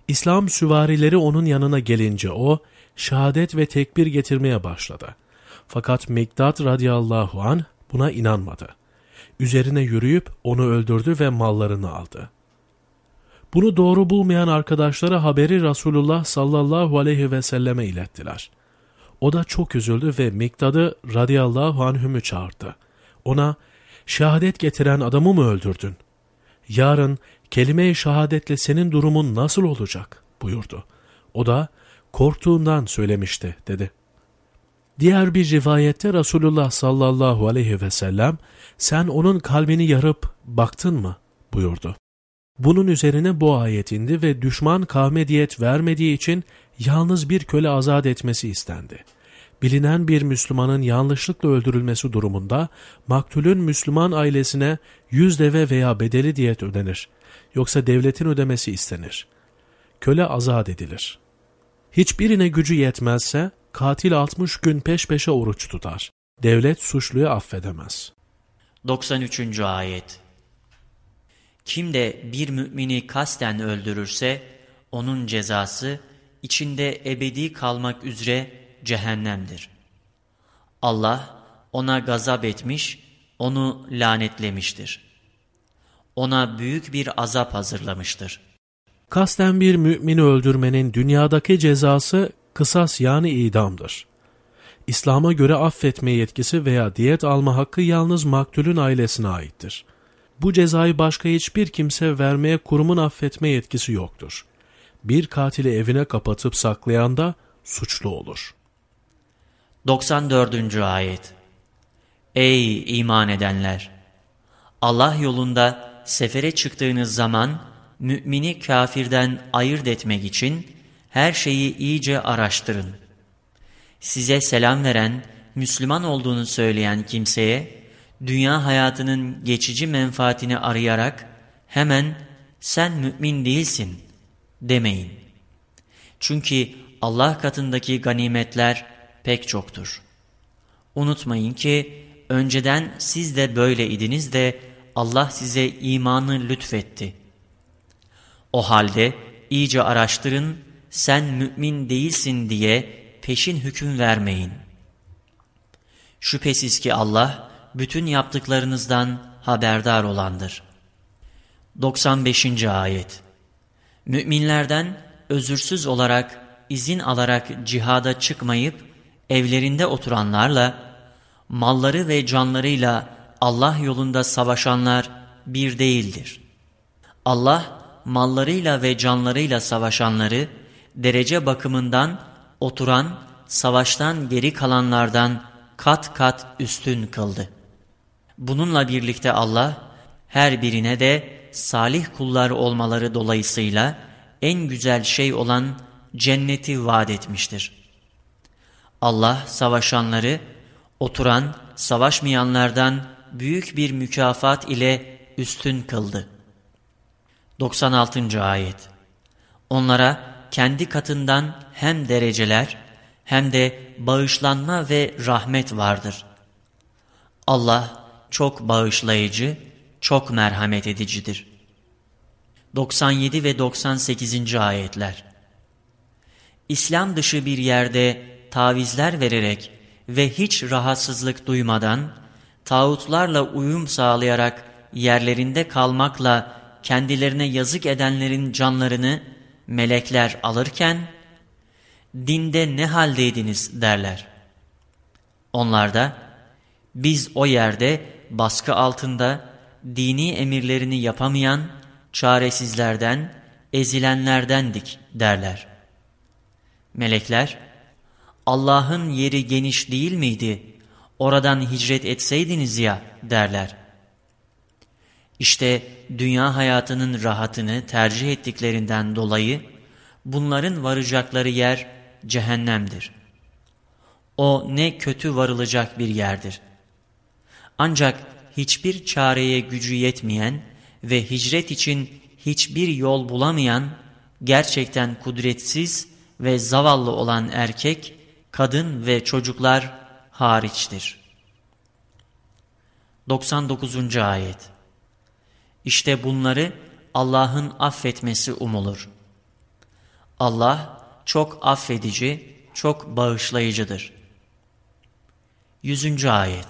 İslam süvarileri onun yanına gelince o, şehadet ve tekbir getirmeye başladı. Fakat Miktat radıyallahu an buna inanmadı. Üzerine yürüyüp onu öldürdü ve mallarını aldı. Bunu doğru bulmayan arkadaşlara haberi Resulullah sallallahu aleyhi ve selleme ilettiler. O da çok üzüldü ve Mikdad'ı radıyallahu anhümü çağırdı. Ona, şehadet getiren adamı mı öldürdün? Yarın kelime-i şehadetle senin durumun nasıl olacak? buyurdu. O da, korktuğundan söylemişti, dedi. Diğer bir rivayette Resulullah sallallahu aleyhi ve sellem, sen onun kalbini yarıp baktın mı? buyurdu. Bunun üzerine bu ayet indi ve düşman kavme diyet vermediği için yalnız bir köle azat etmesi istendi. Bilinen bir Müslümanın yanlışlıkla öldürülmesi durumunda maktulün Müslüman ailesine yüz deve veya bedeli diyet ödenir. Yoksa devletin ödemesi istenir. Köle azat edilir. Hiçbirine gücü yetmezse katil 60 gün peş peşe oruç tutar. Devlet suçluyu affedemez. 93. Ayet Kim de bir mümini kasten öldürürse, onun cezası içinde ebedi kalmak üzere cehennemdir. Allah ona gazap etmiş, onu lanetlemiştir. Ona büyük bir azap hazırlamıştır. Kasten bir mümini öldürmenin dünyadaki cezası kısas yani idamdır. İslam'a göre affetme yetkisi veya diyet alma hakkı yalnız maktulün ailesine aittir. Bu cezayı başka hiçbir kimse vermeye kurumun affetme yetkisi yoktur. Bir katili evine kapatıp saklayan da suçlu olur. 94. Ayet Ey iman edenler! Allah yolunda sefere çıktığınız zaman mümini kafirden ayırt etmek için her şeyi iyice araştırın. Size selam veren, Müslüman olduğunu söyleyen kimseye, dünya hayatının geçici menfaatini arayarak hemen sen mümin değilsin demeyin. Çünkü Allah katındaki ganimetler pek çoktur. Unutmayın ki önceden siz de böyle idiniz de Allah size imanı lütfetti. O halde iyice araştırın, sen mümin değilsin diye peşin hüküm vermeyin. Şüphesiz ki Allah bütün yaptıklarınızdan haberdar olandır. 95. Ayet Müminlerden özürsüz olarak, izin alarak cihada çıkmayıp evlerinde oturanlarla, malları ve canlarıyla Allah yolunda savaşanlar bir değildir. Allah mallarıyla ve canlarıyla savaşanları derece bakımından oturan, savaştan geri kalanlardan kat kat üstün kıldı. Bununla birlikte Allah her birine de salih kullar olmaları dolayısıyla en güzel şey olan cenneti vaat etmiştir. Allah savaşanları oturan, savaşmayanlardan büyük bir mükafat ile üstün kıldı. 96. Ayet Onlara kendi katından hem dereceler hem de bağışlanma ve rahmet vardır. Allah çok bağışlayıcı, çok merhamet edicidir. 97 ve 98. Ayetler İslam dışı bir yerde tavizler vererek ve hiç rahatsızlık duymadan, tağutlarla uyum sağlayarak yerlerinde kalmakla kendilerine yazık edenlerin canlarını melekler alırken, dinde ne haldeydiniz derler. Onlar da, biz o yerde baskı altında dini emirlerini yapamayan, çaresizlerden, ezilenlerdendik derler. Melekler, Allah'ın yeri geniş değil miydi, oradan hicret etseydiniz ya derler. İşte dünya hayatının rahatını tercih ettiklerinden dolayı bunların varacakları yer cehennemdir. O ne kötü varılacak bir yerdir. Ancak hiçbir çareye gücü yetmeyen ve hicret için hiçbir yol bulamayan, gerçekten kudretsiz ve zavallı olan erkek, kadın ve çocuklar hariçtir. 99. Ayet İşte bunları Allah'ın affetmesi umulur. Allah çok affedici, çok bağışlayıcıdır. 100. Ayet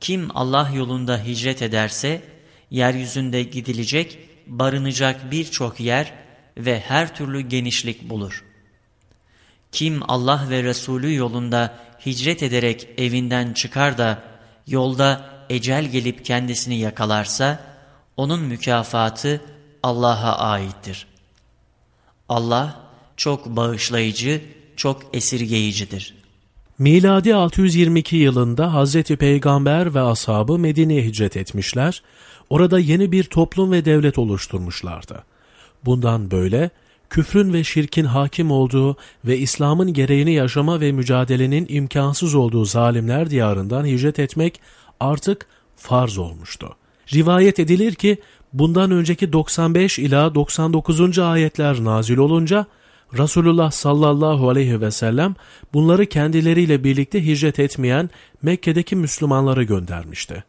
Kim Allah yolunda hicret ederse, yeryüzünde gidilecek, barınacak birçok yer ve her türlü genişlik bulur. Kim Allah ve Resulü yolunda hicret ederek evinden çıkar da yolda ecel gelip kendisini yakalarsa, onun mükafatı Allah'a aittir. Allah çok bağışlayıcı, çok esirgeyicidir. Miladi 622 yılında Hazreti Peygamber ve ashabı Medine'ye hicret etmişler, orada yeni bir toplum ve devlet oluşturmuşlardı. Bundan böyle küfrün ve şirkin hakim olduğu ve İslam'ın gereğini yaşama ve mücadelenin imkansız olduğu zalimler diyarından hicret etmek artık farz olmuştu. Rivayet edilir ki bundan önceki 95 ila 99. ayetler nazil olunca Resulullah sallallahu aleyhi ve sellem bunları kendileriyle birlikte hicret etmeyen Mekke'deki Müslümanlara göndermişti.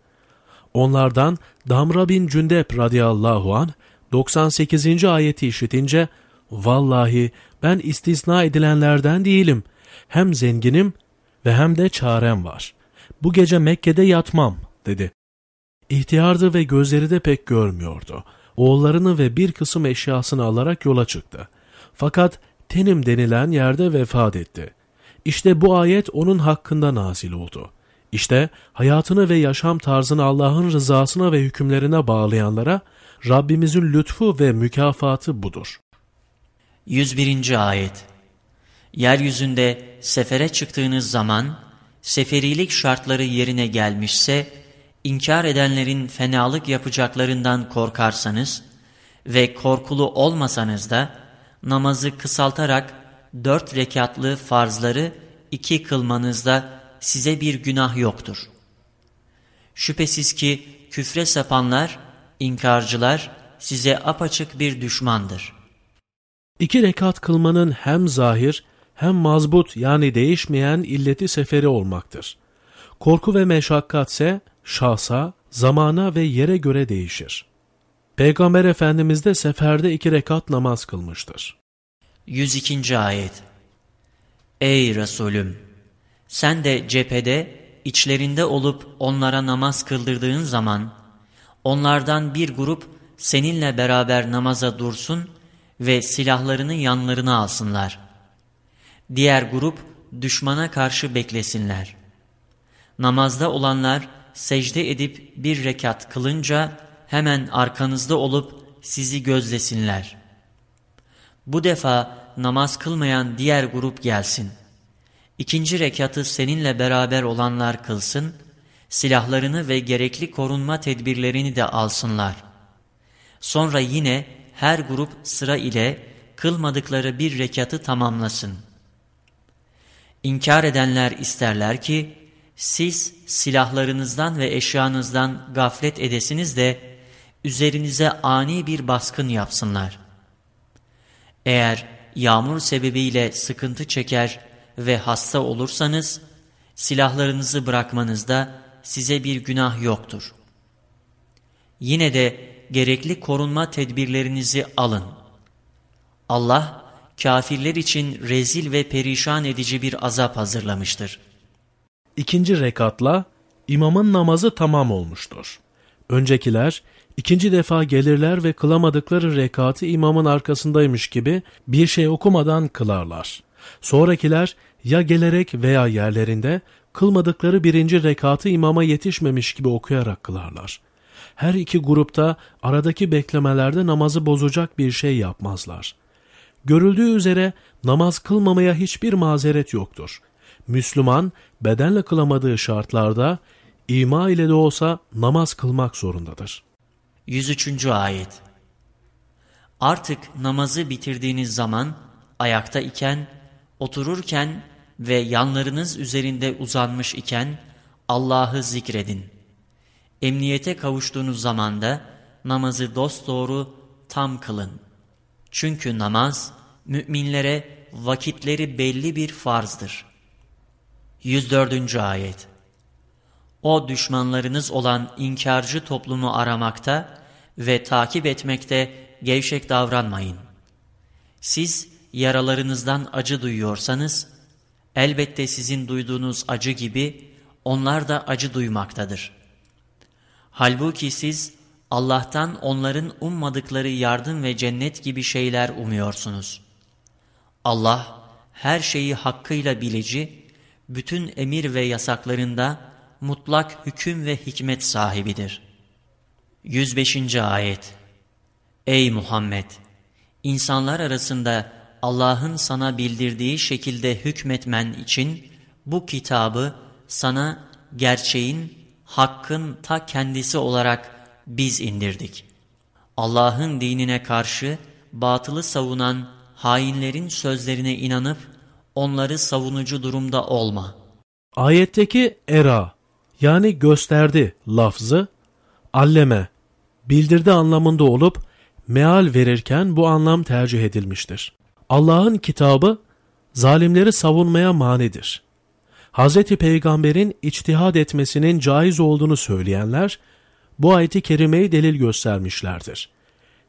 Onlardan Damra bin Cündep radıyallahu an 98. ayeti işitince Vallahi ben istisna edilenlerden değilim. Hem zenginim ve hem de çarem var. Bu gece Mekke'de yatmam dedi. İhtiyardı ve gözleri de pek görmüyordu. Oğullarını ve bir kısım eşyasını alarak yola çıktı. Fakat Tenim denilen yerde vefat etti. İşte bu ayet onun hakkında nazil oldu. İşte hayatını ve yaşam tarzını Allah'ın rızasına ve hükümlerine bağlayanlara Rabbimizin lütfu ve mükafatı budur. 101. Ayet Yeryüzünde sefere çıktığınız zaman, seferilik şartları yerine gelmişse, inkar edenlerin fenalık yapacaklarından korkarsanız ve korkulu olmasanız da, namazı kısaltarak dört rekatlı farzları iki kılmanızda size bir günah yoktur. Şüphesiz ki küfre sapanlar, inkarcılar size apaçık bir düşmandır. İki rekat kılmanın hem zahir hem mazbut yani değişmeyen illeti seferi olmaktır. Korku ve meşakkatse şahsa, zamana ve yere göre değişir. Peygamber Efendimiz de seferde iki rekat namaz kılmıştır. 102. Ayet Ey Resulüm! Sen de cephede içlerinde olup onlara namaz kıldırdığın zaman, onlardan bir grup seninle beraber namaza dursun ve silahlarını yanlarına alsınlar. Diğer grup düşmana karşı beklesinler. Namazda olanlar secde edip bir rekat kılınca hemen arkanızda olup sizi gözlesinler. Bu defa namaz kılmayan diğer grup gelsin. İkinci rekatı seninle beraber olanlar kılsın, silahlarını ve gerekli korunma tedbirlerini de alsınlar. Sonra yine her grup sıra ile kılmadıkları bir rekatı tamamlasın. İnkar edenler isterler ki, siz silahlarınızdan ve eşyanızdan gaflet edesiniz de, üzerinize ani bir baskın yapsınlar. Eğer yağmur sebebiyle sıkıntı çeker ve hasta olursanız, silahlarınızı bırakmanızda size bir günah yoktur. Yine de gerekli korunma tedbirlerinizi alın. Allah, kafirler için rezil ve perişan edici bir azap hazırlamıştır. İkinci rekatla imamın namazı tamam olmuştur. Öncekiler İkinci defa gelirler ve kılamadıkları rekatı imamın arkasındaymış gibi bir şey okumadan kılarlar. Sonrakiler ya gelerek veya yerlerinde kılmadıkları birinci rekatı imama yetişmemiş gibi okuyarak kılarlar. Her iki grupta aradaki beklemelerde namazı bozacak bir şey yapmazlar. Görüldüğü üzere namaz kılmamaya hiçbir mazeret yoktur. Müslüman bedenle kılamadığı şartlarda ima ile de olsa namaz kılmak zorundadır. 103. Ayet Artık namazı bitirdiğiniz zaman ayakta iken, otururken ve yanlarınız üzerinde uzanmış iken Allah'ı zikredin. Emniyete kavuştuğunuz zamanda namazı dosdoğru tam kılın. Çünkü namaz müminlere vakitleri belli bir farzdır. 104. Ayet O düşmanlarınız olan inkarcı toplumu aramakta ve takip etmekte gevşek davranmayın. Siz yaralarınızdan acı duyuyorsanız, elbette sizin duyduğunuz acı gibi onlar da acı duymaktadır. Halbuki siz Allah'tan onların ummadıkları yardım ve cennet gibi şeyler umuyorsunuz. Allah her şeyi hakkıyla bilici, bütün emir ve yasaklarında mutlak hüküm ve hikmet sahibidir. 105. Ayet Ey Muhammed! İnsanlar arasında Allah'ın sana bildirdiği şekilde hükmetmen için bu kitabı sana gerçeğin, hakkın ta kendisi olarak biz indirdik. Allah'ın dinine karşı batılı savunan hainlerin sözlerine inanıp onları savunucu durumda olma. Ayetteki era yani gösterdi lafzı alleme bildirdi anlamında olup meal verirken bu anlam tercih edilmiştir. Allah'ın kitabı zalimleri savunmaya manidir. Hz. Peygamber'in içtihad etmesinin caiz olduğunu söyleyenler bu ayeti kerimeyi delil göstermişlerdir.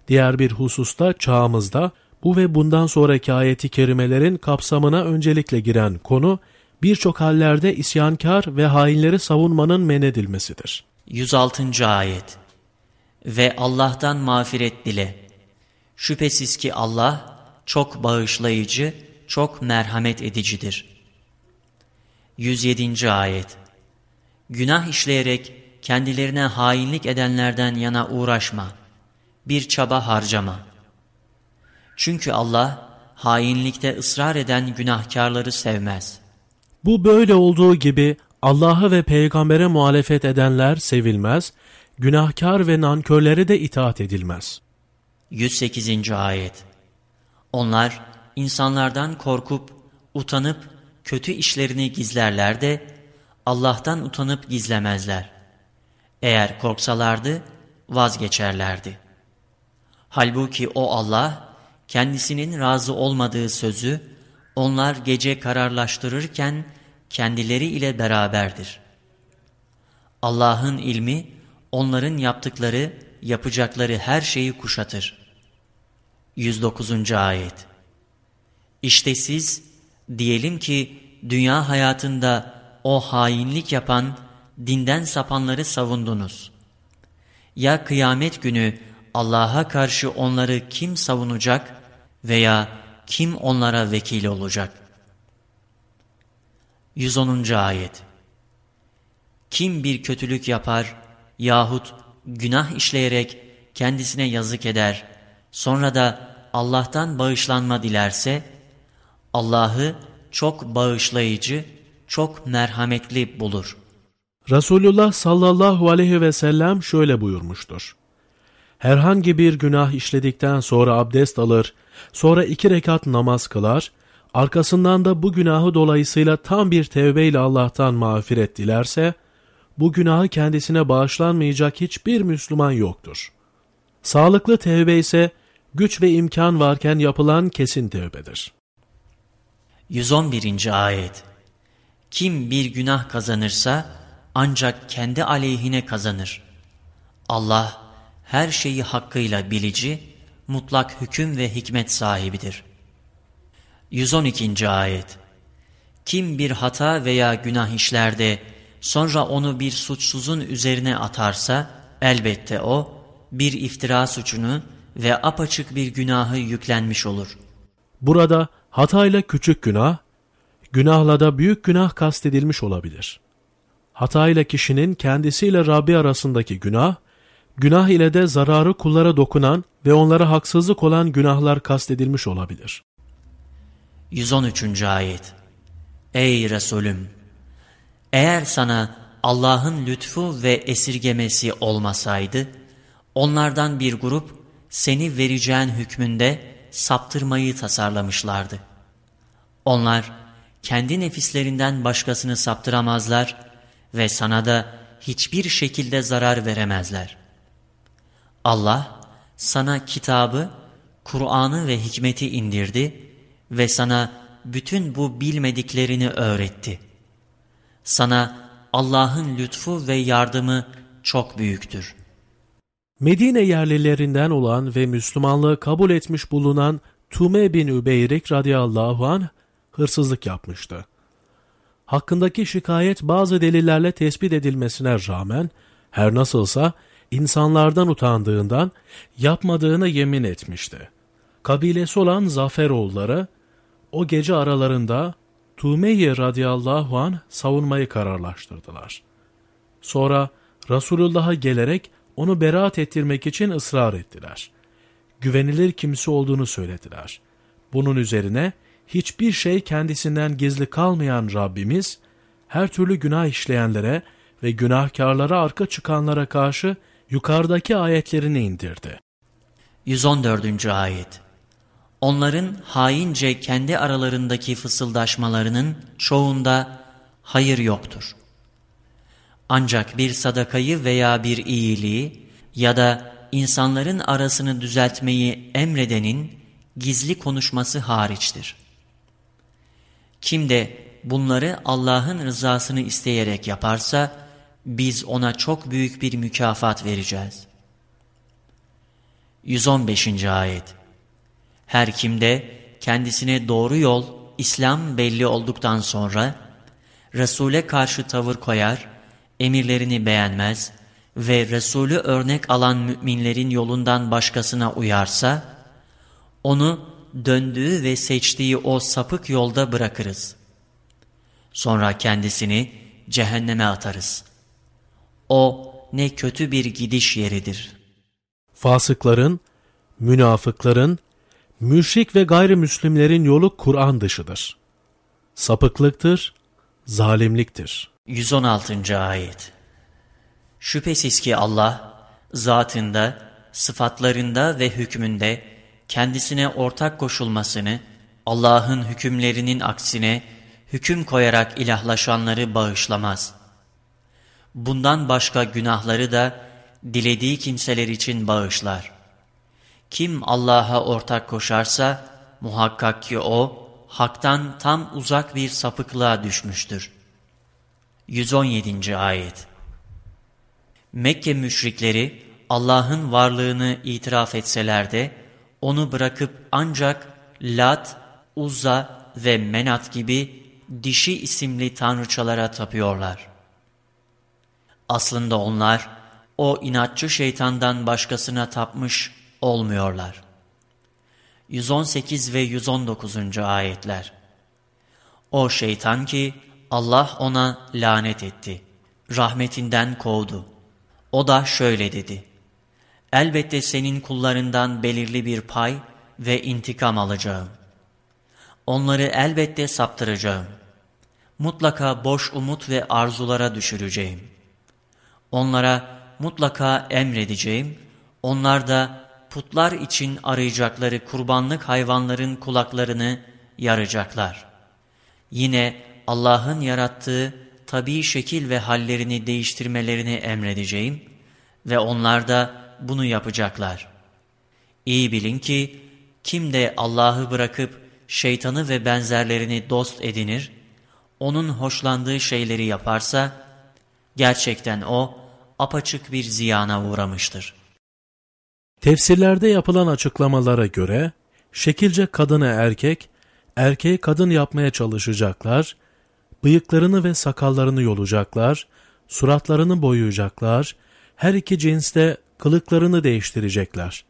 Diğer bir hususta çağımızda bu ve bundan sonraki ayeti kerimelerin kapsamına öncelikle giren konu birçok hallerde isyankar ve hainleri savunmanın men edilmesidir. 106. Ayet Ve Allah'tan mağfiret dile. Şüphesiz ki Allah çok bağışlayıcı, çok merhamet edicidir. 107. Ayet Günah işleyerek kendilerine hainlik edenlerden yana uğraşma, bir çaba harcama. Çünkü Allah hainlikte ısrar eden günahkarları sevmez. Bu böyle olduğu gibi Allah'a ve peygambere muhalefet edenler sevilmez, günahkar ve nankörlere de itaat edilmez. 108. Ayet Onlar insanlardan korkup, utanıp, kötü işlerini gizlerler de Allah'tan utanıp gizlemezler. Eğer korksalardı vazgeçerlerdi. Halbuki o Allah kendisinin razı olmadığı sözü onlar gece kararlaştırırken kendileri ile beraberdir. Allah'ın ilmi onların yaptıkları, yapacakları her şeyi kuşatır. 109. Ayet İşte siz diyelim ki dünya hayatında o hainlik yapan, dinden sapanları savundunuz. Ya kıyamet günü Allah'a karşı onları kim savunacak veya kim onlara vekil olacak? 110. Ayet Kim bir kötülük yapar yahut günah işleyerek kendisine yazık eder, sonra da Allah'tan bağışlanma dilerse, Allah'ı çok bağışlayıcı, çok merhametli bulur. Resulullah sallallahu aleyhi ve sellem şöyle buyurmuştur. Herhangi bir günah işledikten sonra abdest alır, sonra iki rekat namaz kılar, arkasından da bu günahı dolayısıyla tam bir tevbeyle Allah'tan mağfiret dilerse, bu günahı kendisine bağışlanmayacak hiçbir Müslüman yoktur. Sağlıklı tevbe ise güç ve imkan varken yapılan kesin tevbedir. 111. Ayet Kim bir günah kazanırsa ancak kendi aleyhine kazanır. Allah her şeyi hakkıyla bilici, mutlak hüküm ve hikmet sahibidir. 112. Ayet Kim bir hata veya günah işlerde sonra onu bir suçsuzun üzerine atarsa, elbette o, bir iftira suçunu ve apaçık bir günahı yüklenmiş olur. Burada hatayla küçük günah, günahla da büyük günah kastedilmiş olabilir. Hatayla kişinin kendisiyle Rabbi arasındaki günah, günah ile de zararı kullara dokunan ve onlara haksızlık olan günahlar kastedilmiş olabilir. 113. Ayet Ey Resulüm! Eğer sana Allah'ın lütfu ve esirgemesi olmasaydı, onlardan bir grup seni vereceğin hükmünde saptırmayı tasarlamışlardı. Onlar kendi nefislerinden başkasını saptıramazlar ve sana da hiçbir şekilde zarar veremezler. Allah sana kitabı, Kur'an'ı ve hikmeti indirdi ve sana bütün bu bilmediklerini öğretti. Sana Allah'ın lütfu ve yardımı çok büyüktür. Medine yerlilerinden olan ve Müslümanlığı kabul etmiş bulunan Tume bin Übeyrik radıyallahu anh hırsızlık yapmıştı. Hakkındaki şikayet bazı delillerle tespit edilmesine rağmen her nasılsa insanlardan utandığından yapmadığını yemin etmişti. Kabilesi olan Zaferoğulları o gece aralarında Tumeyye radıyallahu an savunmayı kararlaştırdılar. Sonra Resulullah'a gelerek onu beraat ettirmek için ısrar ettiler. Güvenilir kimse olduğunu söylediler. Bunun üzerine hiçbir şey kendisinden gizli kalmayan Rabbimiz, her türlü günah işleyenlere ve günahkarlara arka çıkanlara karşı yukarıdaki ayetlerini indirdi. 114. Ayet Onların haince kendi aralarındaki fısıldaşmalarının çoğunda hayır yoktur. Ancak bir sadakayı veya bir iyiliği ya da insanların arasını düzeltmeyi emredenin gizli konuşması hariçtir. Kim de bunları Allah'ın rızasını isteyerek yaparsa, biz ona çok büyük bir mükafat vereceğiz. 115. Ayet Her kimde kendisine doğru yol, İslam belli olduktan sonra, Resul'e karşı tavır koyar, emirlerini beğenmez ve Resulü örnek alan müminlerin yolundan başkasına uyarsa, onu döndüğü ve seçtiği o sapık yolda bırakırız. Sonra kendisini cehenneme atarız. O ne kötü bir gidiş yeridir. Fasıkların, münafıkların, müşrik ve gayrimüslimlerin yolu Kur'an dışıdır. Sapıklıktır, zalimliktir. 116. Ayet Şüphesiz ki Allah, zatında, sıfatlarında ve hükmünde kendisine ortak koşulmasını, Allah'ın hükümlerinin aksine hüküm koyarak ilahlaşanları bağışlamaz. Bundan başka günahları da dilediği kimseler için bağışlar. Kim Allah'a ortak koşarsa muhakkak ki o haktan tam uzak bir sapıklığa düşmüştür. 117. Ayet Mekke müşrikleri Allah'ın varlığını itiraf etseler de onu bırakıp ancak Lat, Uzza ve Menat gibi dişi isimli tanrıçalara tapıyorlar. Aslında onlar o inatçı şeytandan başkasına tapmış olmuyorlar. 118 ve 119. ayetler O şeytan ki Allah ona lanet etti, rahmetinden kovdu. O da şöyle dedi, Elbette senin kullarından belirli bir pay ve intikam alacağım. Onları elbette saptıracağım. Mutlaka boş umut ve arzulara düşüreceğim. Onlara mutlaka emredeceğim. Onlar da putlar için arayacakları kurbanlık hayvanların kulaklarını yaracaklar. Yine Allah'ın yarattığı tabii şekil ve hallerini değiştirmelerini emredeceğim ve onlar da bunu yapacaklar. İyi bilin ki kim de Allah'ı bırakıp şeytanı ve benzerlerini dost edinir, onun hoşlandığı şeyleri yaparsa, gerçekten o apaçık bir ziyana uğramıştır. Tefsirlerde yapılan açıklamalara göre, şekilce kadını erkek, erkeği kadın yapmaya çalışacaklar, bıyıklarını ve sakallarını yolacaklar, suratlarını boyayacaklar, her iki cinste kılıklarını değiştirecekler.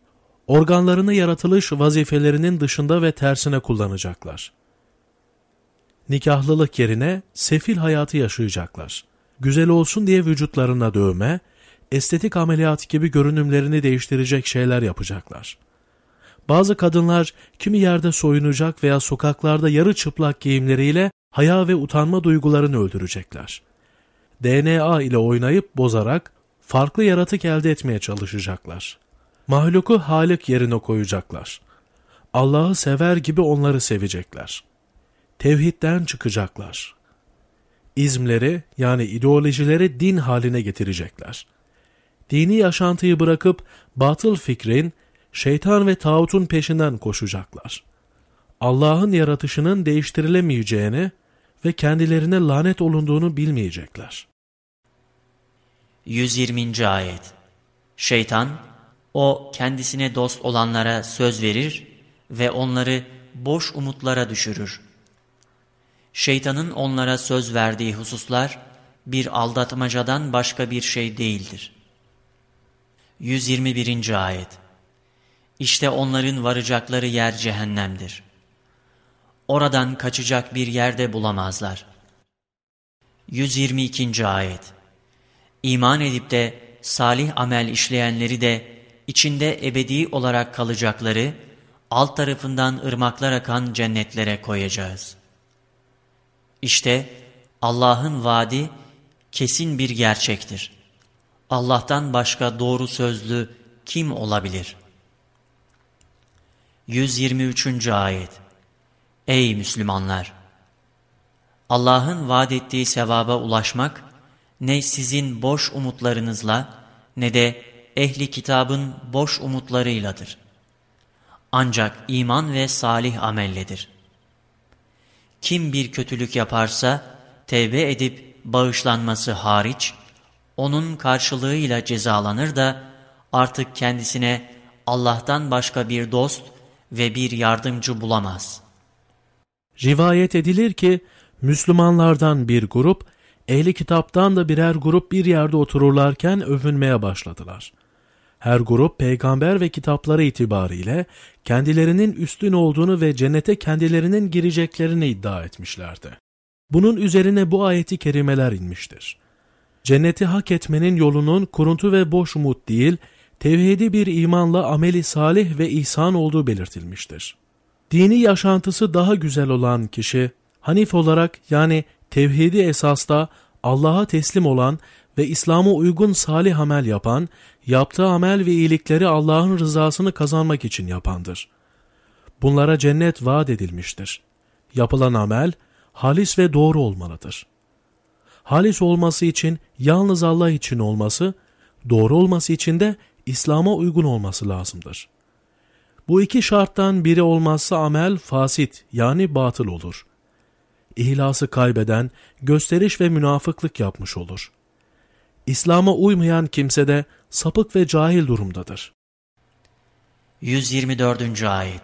Organlarını yaratılış vazifelerinin dışında ve tersine kullanacaklar. Nikahlılık yerine sefil hayatı yaşayacaklar. Güzel olsun diye vücutlarına dövme, estetik ameliyat gibi görünümlerini değiştirecek şeyler yapacaklar. Bazı kadınlar kimi yerde soyunacak veya sokaklarda yarı çıplak giyimleriyle haya ve utanma duygularını öldürecekler. DNA ile oynayıp bozarak farklı yaratık elde etmeye çalışacaklar. Mahluku Halik yerine koyacaklar. Allah'ı sever gibi onları sevecekler. Tevhidden çıkacaklar. İzmleri yani ideolojileri din haline getirecekler. Dini yaşantıyı bırakıp batıl fikrin, şeytan ve tağutun peşinden koşacaklar. Allah'ın yaratışının değiştirilemeyeceğini ve kendilerine lanet olunduğunu bilmeyecekler. 120. Ayet Şeytan, o kendisine dost olanlara söz verir ve onları boş umutlara düşürür. Şeytanın onlara söz verdiği hususlar bir aldatmacadan başka bir şey değildir. 121. Ayet İşte onların varacakları yer cehennemdir. oradan kaçacak bir yerde bulamazlar. 122. Ayet İman edip de salih amel işleyenleri de içinde ebedi olarak kalacakları, alt tarafından ırmaklar akan cennetlere koyacağız. İşte Allah'ın vaadi kesin bir gerçektir. Allah'tan başka doğru sözlü kim olabilir? 123. Ayet Ey Müslümanlar! Allah'ın vaat ettiği sevaba ulaşmak, ne sizin boş umutlarınızla ne de ehli kitabın boş umutlarıyladır. Ancak iman ve salih amelledir. Kim bir kötülük yaparsa, tevbe edip bağışlanması hariç, onun karşılığıyla cezalanır da artık kendisine Allah'tan başka bir dost ve bir yardımcı bulamaz. Rivayet edilir ki Müslümanlardan bir grup, ehli kitaptan da birer grup bir yerde otururlarken övünmeye başladılar. Her grup peygamber ve kitapları itibariyle kendilerinin üstün olduğunu ve cennete kendilerinin gireceklerini iddia etmişlerdi. Bunun üzerine bu ayeti kerimeler inmiştir. Cenneti hak etmenin yolunun kuruntu ve boş umut değil, tevhidi bir imanla ameli salih ve ihsan olduğu belirtilmiştir. Dini yaşantısı daha güzel olan kişi, Hanif olarak yani tevhidi esasta Allah'a teslim olan ve İslam'a uygun salih amel yapan, yaptığı amel ve iyilikleri Allah'ın rızasını kazanmak için yapandır. Bunlara cennet vaat edilmiştir. Yapılan amel, halis ve doğru olmalıdır. Halis olması için yalnız Allah için olması, doğru olması için de İslam'a uygun olması lazımdır. Bu iki şarttan biri olmazsa amel fasit yani batıl olur. İhlası kaybeden gösteriş ve münafıklık yapmış olur. İslam'a uymayan kimse de sapık ve cahil durumdadır. 124. Ayet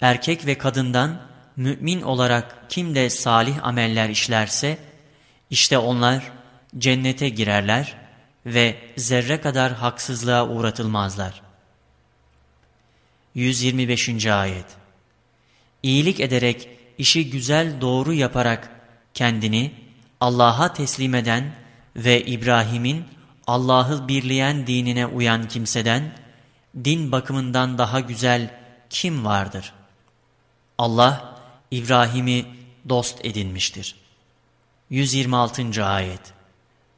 Erkek ve kadından mümin olarak kim de salih ameller işlerse, işte onlar cennete girerler ve zerre kadar haksızlığa uğratılmazlar. 125. Ayet İyilik ederek, işi güzel doğru yaparak kendini Allah'a teslim eden ve İbrahim'in Allah'ı birleyen dinine uyan kimseden, din bakımından daha güzel kim vardır? Allah, İbrahim'i dost edinmiştir. 126. Ayet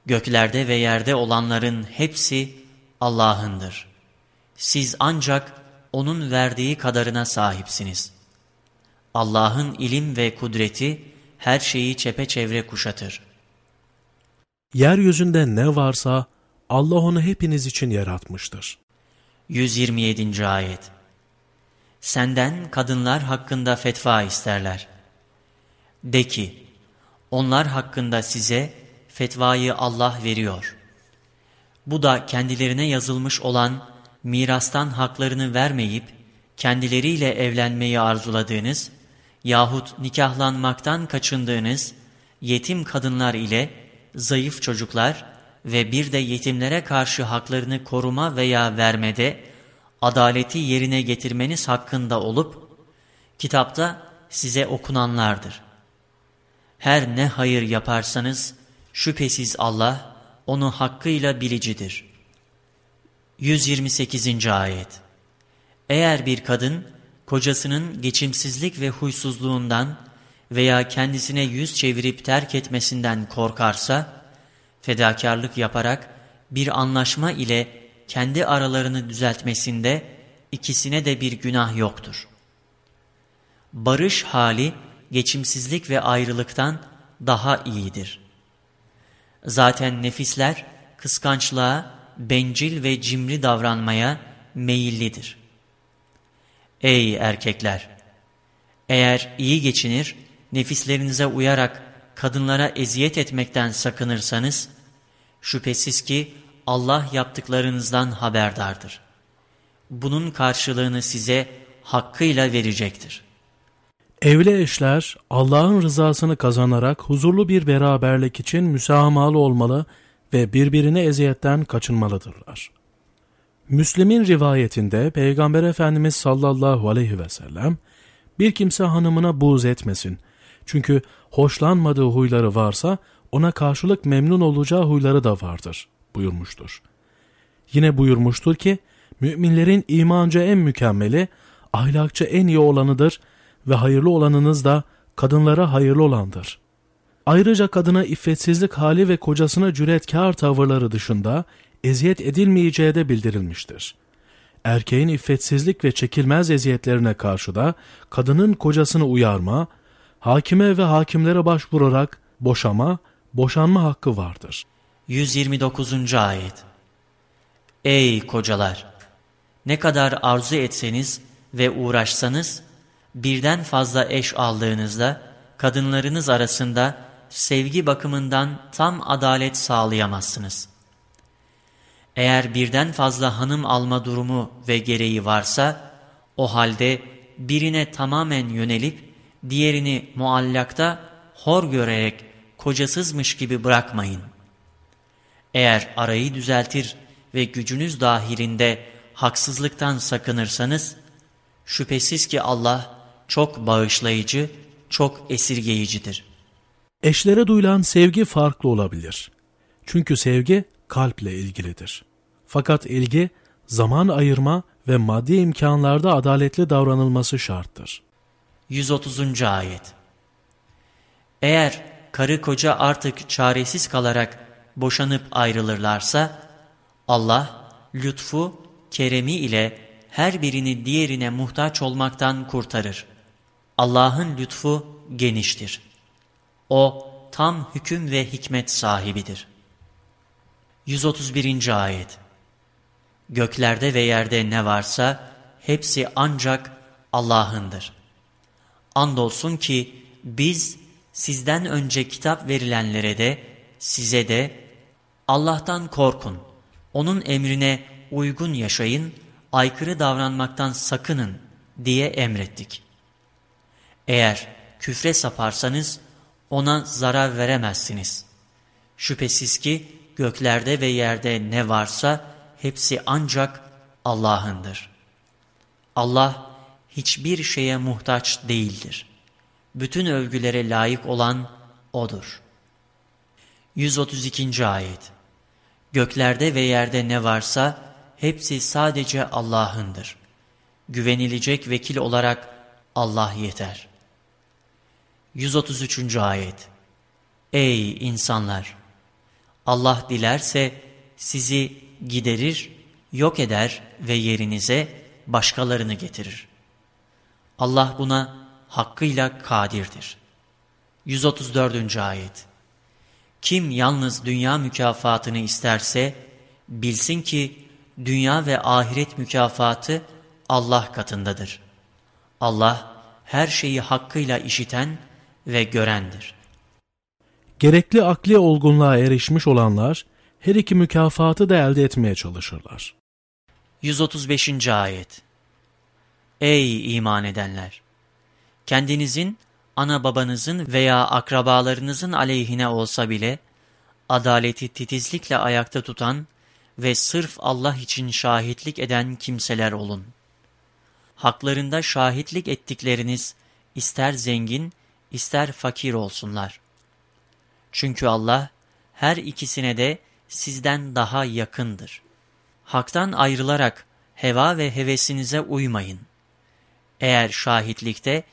Göklerde ve yerde olanların hepsi Allah'ındır. Siz ancak O'nun verdiği kadarına sahipsiniz. Allah'ın ilim ve kudreti her şeyi çepeçevre kuşatır. Yeryüzünde ne varsa Allah onu hepiniz için yaratmıştır. 127. Ayet Senden kadınlar hakkında fetva isterler. De ki, onlar hakkında size fetvayı Allah veriyor. Bu da kendilerine yazılmış olan mirastan haklarını vermeyip, kendileriyle evlenmeyi arzuladığınız yahut nikahlanmaktan kaçındığınız yetim kadınlar ile zayıf çocuklar ve bir de yetimlere karşı haklarını koruma veya vermede adaleti yerine getirmeniz hakkında olup, kitapta size okunanlardır. Her ne hayır yaparsanız, şüphesiz Allah onu hakkıyla bilicidir. 128. Ayet Eğer bir kadın, kocasının geçimsizlik ve huysuzluğundan veya kendisine yüz çevirip terk etmesinden korkarsa, fedakarlık yaparak bir anlaşma ile kendi aralarını düzeltmesinde ikisine de bir günah yoktur. Barış hali geçimsizlik ve ayrılıktan daha iyidir. Zaten nefisler kıskançlığa, bencil ve cimri davranmaya meyillidir. Ey erkekler! Eğer iyi geçinir, nefislerinize uyarak kadınlara eziyet etmekten sakınırsanız, şüphesiz ki Allah yaptıklarınızdan haberdardır. Bunun karşılığını size hakkıyla verecektir. Evli eşler Allah'ın rızasını kazanarak huzurlu bir beraberlik için müsamahalı olmalı ve birbirine eziyetten kaçınmalıdırlar. Müslim'in rivayetinde Peygamber Efendimiz sallallahu aleyhi ve sellem Bir kimse hanımına buğz etmesin. Çünkü hoşlanmadığı huyları varsa ona karşılık memnun olacağı huyları da vardır buyurmuştur. Yine buyurmuştur ki müminlerin imanca en mükemmeli, ahlakça en iyi olanıdır ve hayırlı olanınız da kadınlara hayırlı olandır. Ayrıca kadına iffetsizlik hali ve kocasına cüretkar tavırları dışında eziyet edilmeyeceği de bildirilmiştir. Erkeğin iffetsizlik ve çekilmez eziyetlerine karşı da kadının kocasını uyarma, hakime ve hakimlere başvurarak boşama, boşanma hakkı vardır. 129. Ayet Ey kocalar! Ne kadar arzu etseniz ve uğraşsanız, birden fazla eş aldığınızda, kadınlarınız arasında sevgi bakımından tam adalet sağlayamazsınız. Eğer birden fazla hanım alma durumu ve gereği varsa, o halde birine tamamen yönelip, diğerini muallakta hor görerek kocasızmış gibi bırakmayın. Eğer arayı düzeltir ve gücünüz dahilinde haksızlıktan sakınırsanız, şüphesiz ki Allah çok bağışlayıcı, çok esirgeyicidir. Eşlere duyulan sevgi farklı olabilir. Çünkü sevgi kalple ilgilidir. Fakat ilgi, zaman ayırma ve maddi imkanlarda adaletli davranılması şarttır. 130. Ayet Eğer karı koca artık çaresiz kalarak boşanıp ayrılırlarsa, Allah lütfu, keremi ile her birini diğerine muhtaç olmaktan kurtarır. Allah'ın lütfu geniştir. O tam hüküm ve hikmet sahibidir. 131. Ayet Göklerde ve yerde ne varsa hepsi ancak Allah'ındır. Andolsun ki biz sizden önce kitap verilenlere de size de Allah'tan korkun, O'nun emrine uygun yaşayın, aykırı davranmaktan sakının diye emrettik. Eğer küfre saparsanız ona zarar veremezsiniz. Şüphesiz ki göklerde ve yerde ne varsa hepsi ancak Allah'ındır. Allah hiçbir şeye muhtaç değildir. Bütün övgülere layık olan O'dur. 132. Ayet Göklerde ve yerde ne varsa hepsi sadece Allah'ındır. Güvenilecek vekil olarak Allah yeter. 133. Ayet Ey insanlar! Allah dilerse sizi giderir, yok eder ve yerinize başkalarını getirir. Allah buna hakkıyla kadirdir. 134. Ayet Kim yalnız dünya mükafatını isterse, bilsin ki dünya ve ahiret mükafatı Allah katındadır. Allah her şeyi hakkıyla işiten ve görendir. Gerekli akli olgunluğa erişmiş olanlar, her iki mükafatı da elde etmeye çalışırlar. 135. Ayet Ey iman edenler! Kendinizin, ana babanızın veya akrabalarınızın aleyhine olsa bile, adaleti titizlikle ayakta tutan ve sırf Allah için şahitlik eden kimseler olun. Haklarında şahitlik ettikleriniz, ister zengin, ister fakir olsunlar. Çünkü Allah, her ikisine de sizden daha yakındır. Hak'tan ayrılarak heva ve hevesinize uymayın. Eğer şahitlikte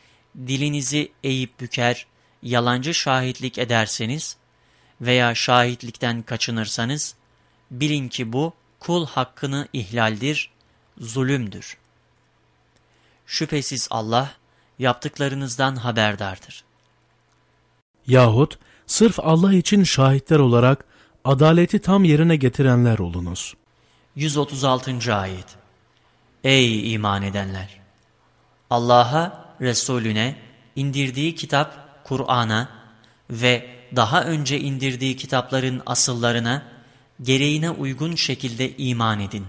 dilinizi eğip büker, yalancı şahitlik ederseniz veya şahitlikten kaçınırsanız, bilin ki bu kul hakkını ihlaldir, zulümdür. Şüphesiz Allah yaptıklarınızdan haberdardır. Yahut sırf Allah için şahitler olarak adaleti tam yerine getirenler olunuz. 136. Ayet Ey iman edenler! Allah'a, Resulüne indirdiği kitap Kur'an'a ve daha önce indirdiği kitapların asıllarına, gereğine uygun şekilde iman edin.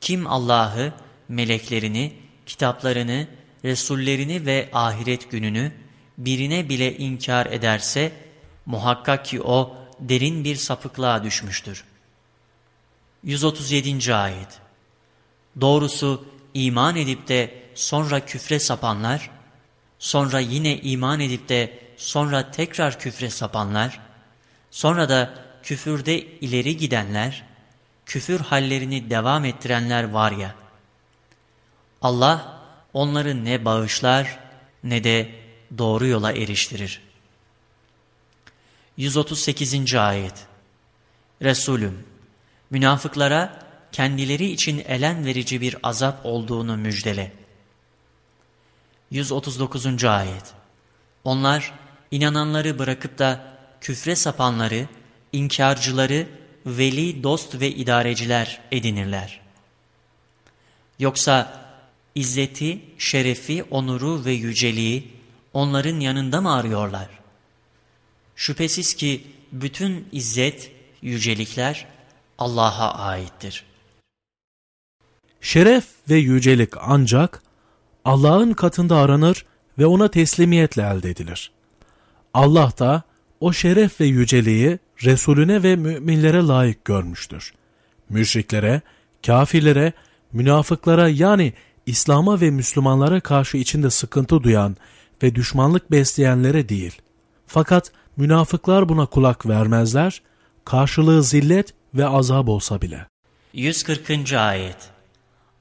Kim Allah'ı, meleklerini, kitaplarını, Resullerini ve ahiret gününü birine bile inkar ederse, muhakkak ki o derin bir sapıklığa düşmüştür. 137. Ayet Doğrusu iman edip de sonra küfre sapanlar, sonra yine iman edip de sonra tekrar küfre sapanlar, sonra da küfürde ileri gidenler, küfür hallerini devam ettirenler var ya, Allah onları ne bağışlar ne de doğru yola eriştirir. 138. Ayet Resulüm, münafıklara kendileri için elen verici bir azap olduğunu müjdele. 139. Ayet Onlar inananları bırakıp da küfre sapanları, inkarcıları, veli, dost ve idareciler edinirler. Yoksa izzeti, şerefi, onuru ve yüceliği onların yanında mı arıyorlar? Şüphesiz ki bütün izzet, yücelikler Allah'a aittir. Şeref ve yücelik ancak Allah'ın katında aranır ve ona teslimiyetle elde edilir. Allah da o şeref ve yüceliği Resulüne ve müminlere layık görmüştür. Müşriklere, kafirlere, münafıklara yani İslam'a ve Müslümanlara karşı içinde sıkıntı duyan ve düşmanlık besleyenlere değil. Fakat münafıklar buna kulak vermezler, karşılığı zillet ve azap olsa bile. 140. Ayet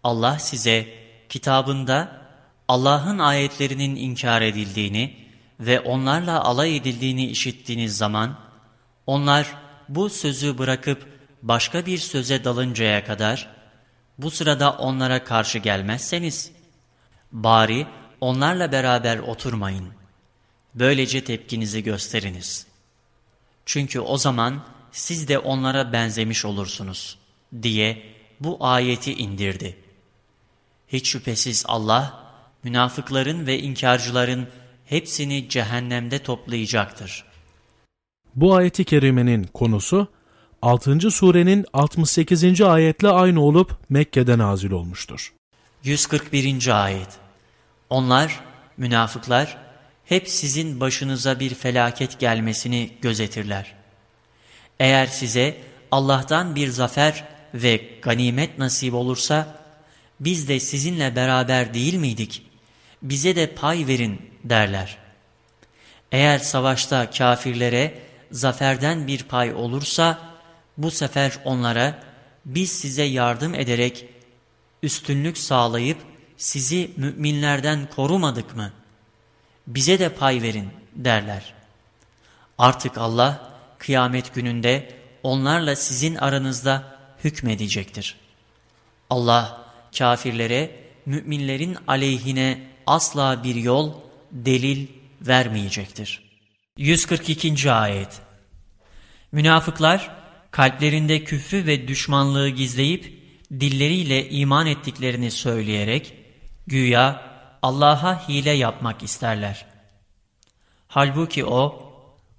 Allah size kitabında Allah'ın ayetlerinin inkar edildiğini ve onlarla alay edildiğini işittiğiniz zaman, onlar bu sözü bırakıp başka bir söze dalıncaya kadar, bu sırada onlara karşı gelmezseniz, bari onlarla beraber oturmayın. Böylece tepkinizi gösteriniz. Çünkü o zaman siz de onlara benzemiş olursunuz diye bu ayeti indirdi. Hiç şüphesiz Allah, münafıkların ve inkarcıların hepsini cehennemde toplayacaktır. Bu ayeti kerimenin konusu 6. surenin 68. ayetle aynı olup Mekke'de nazil olmuştur. 141. ayet Onlar, münafıklar, hep sizin başınıza bir felaket gelmesini gözetirler. Eğer size Allah'tan bir zafer ve ganimet nasip olursa, biz de sizinle beraber değil miydik? Bize de pay verin derler. Eğer savaşta kafirlere zaferden bir pay olursa, bu sefer onlara biz size yardım ederek üstünlük sağlayıp sizi müminlerden korumadık mı? Bize de pay verin derler. Artık Allah kıyamet gününde onlarla sizin aranızda hükmedecektir. Allah kafirlere müminlerin aleyhine asla bir yol, delil vermeyecektir. 142. Ayet Münafıklar kalplerinde küfrü ve düşmanlığı gizleyip dilleriyle iman ettiklerini söyleyerek güya Allah'a hile yapmak isterler. Halbuki O,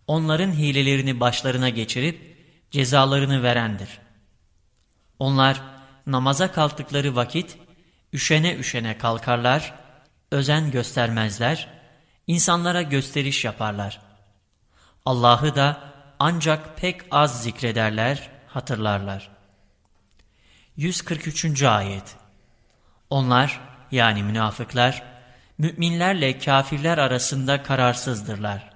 onların hilelerini başlarına geçirip cezalarını verendir. Onlar namaza kalktıkları vakit üşene üşene kalkarlar, özen göstermezler, insanlara gösteriş yaparlar. Allah'ı da ancak pek az zikrederler, hatırlarlar. 143. Ayet Onlar yani münafıklar, müminlerle kafirler arasında kararsızdırlar.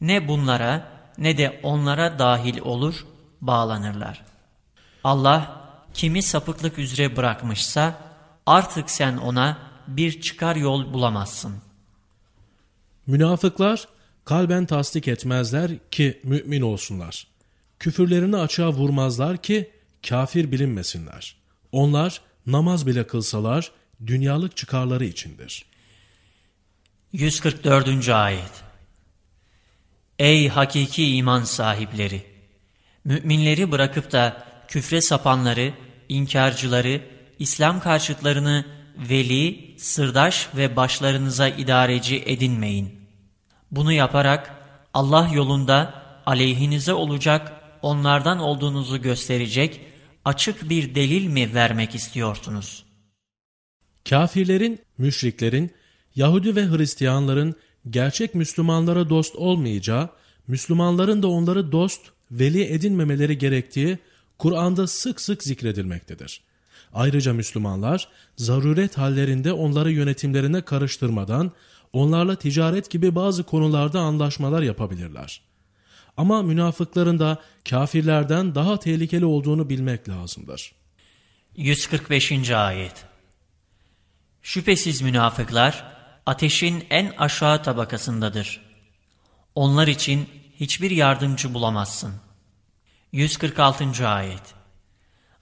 Ne bunlara ne de onlara dahil olur, bağlanırlar. Allah kimi sapıklık üzere bırakmışsa artık sen ona bir çıkar yol bulamazsın. Münafıklar kalben tasdik etmezler ki mümin olsunlar. Küfürlerini açığa vurmazlar ki kafir bilinmesinler. Onlar namaz bile kılsalar dünyalık çıkarları içindir. 144. Ayet Ey hakiki iman sahipleri! Müminleri bırakıp da küfre sapanları, inkarcıları, İslam karşıtlarını veli, sırdaş ve başlarınıza idareci edinmeyin. Bunu yaparak Allah yolunda aleyhinize olacak, onlardan olduğunuzu gösterecek açık bir delil mi vermek istiyorsunuz? Kafirlerin, müşriklerin, Yahudi ve Hristiyanların gerçek Müslümanlara dost olmayacağı, Müslümanların da onları dost, veli edinmemeleri gerektiği Kur'an'da sık sık zikredilmektedir. Ayrıca Müslümanlar zaruret hallerinde onları yönetimlerine karıştırmadan onlarla ticaret gibi bazı konularda anlaşmalar yapabilirler. Ama münafıkların da kafirlerden daha tehlikeli olduğunu bilmek lazımdır. 145. Ayet Şüphesiz münafıklar ateşin en aşağı tabakasındadır. Onlar için hiçbir yardımcı bulamazsın. 146. Ayet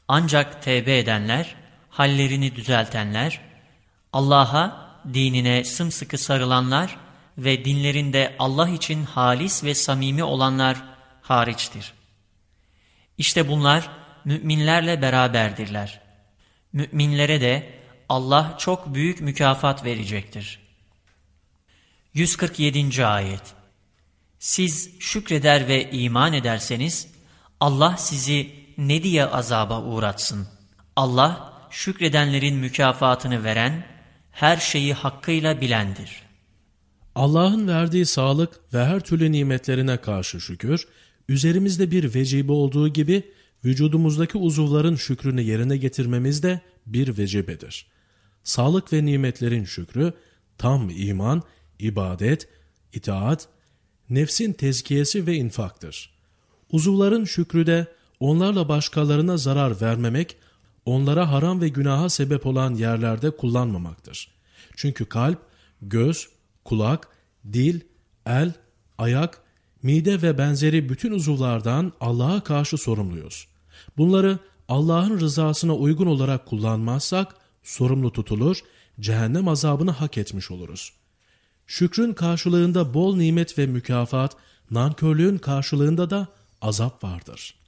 Ancak tevbe edenler, hallerini düzeltenler, Allah'a, dinine sımsıkı sarılanlar ve dinlerinde Allah için halis ve samimi olanlar hariçtir. İşte bunlar müminlerle beraberdirler. Müminlere de Allah çok büyük mükafat verecektir. 147. Ayet Siz şükreder ve iman ederseniz Allah sizi ne diye azaba uğratsın? Allah şükredenlerin mükafatını veren, her şeyi hakkıyla bilendir. Allah'ın verdiği sağlık ve her türlü nimetlerine karşı şükür, üzerimizde bir vecibe olduğu gibi vücudumuzdaki uzuvların şükrünü yerine getirmemiz de bir vecibedir. Sağlık ve nimetlerin şükrü, tam iman, ibadet, itaat, nefsin tezkiyesi ve infaktır. Uzuvların şükrü de onlarla başkalarına zarar vermemek, onlara haram ve günaha sebep olan yerlerde kullanmamaktır. Çünkü kalp, göz, kulak, dil, el, ayak, mide ve benzeri bütün uzuvlardan Allah'a karşı sorumluyuz. Bunları Allah'ın rızasına uygun olarak kullanmazsak sorumlu tutulur, cehennem azabını hak etmiş oluruz. Şükrün karşılığında bol nimet ve mükafat, nankörlüğün karşılığında da azap vardır.''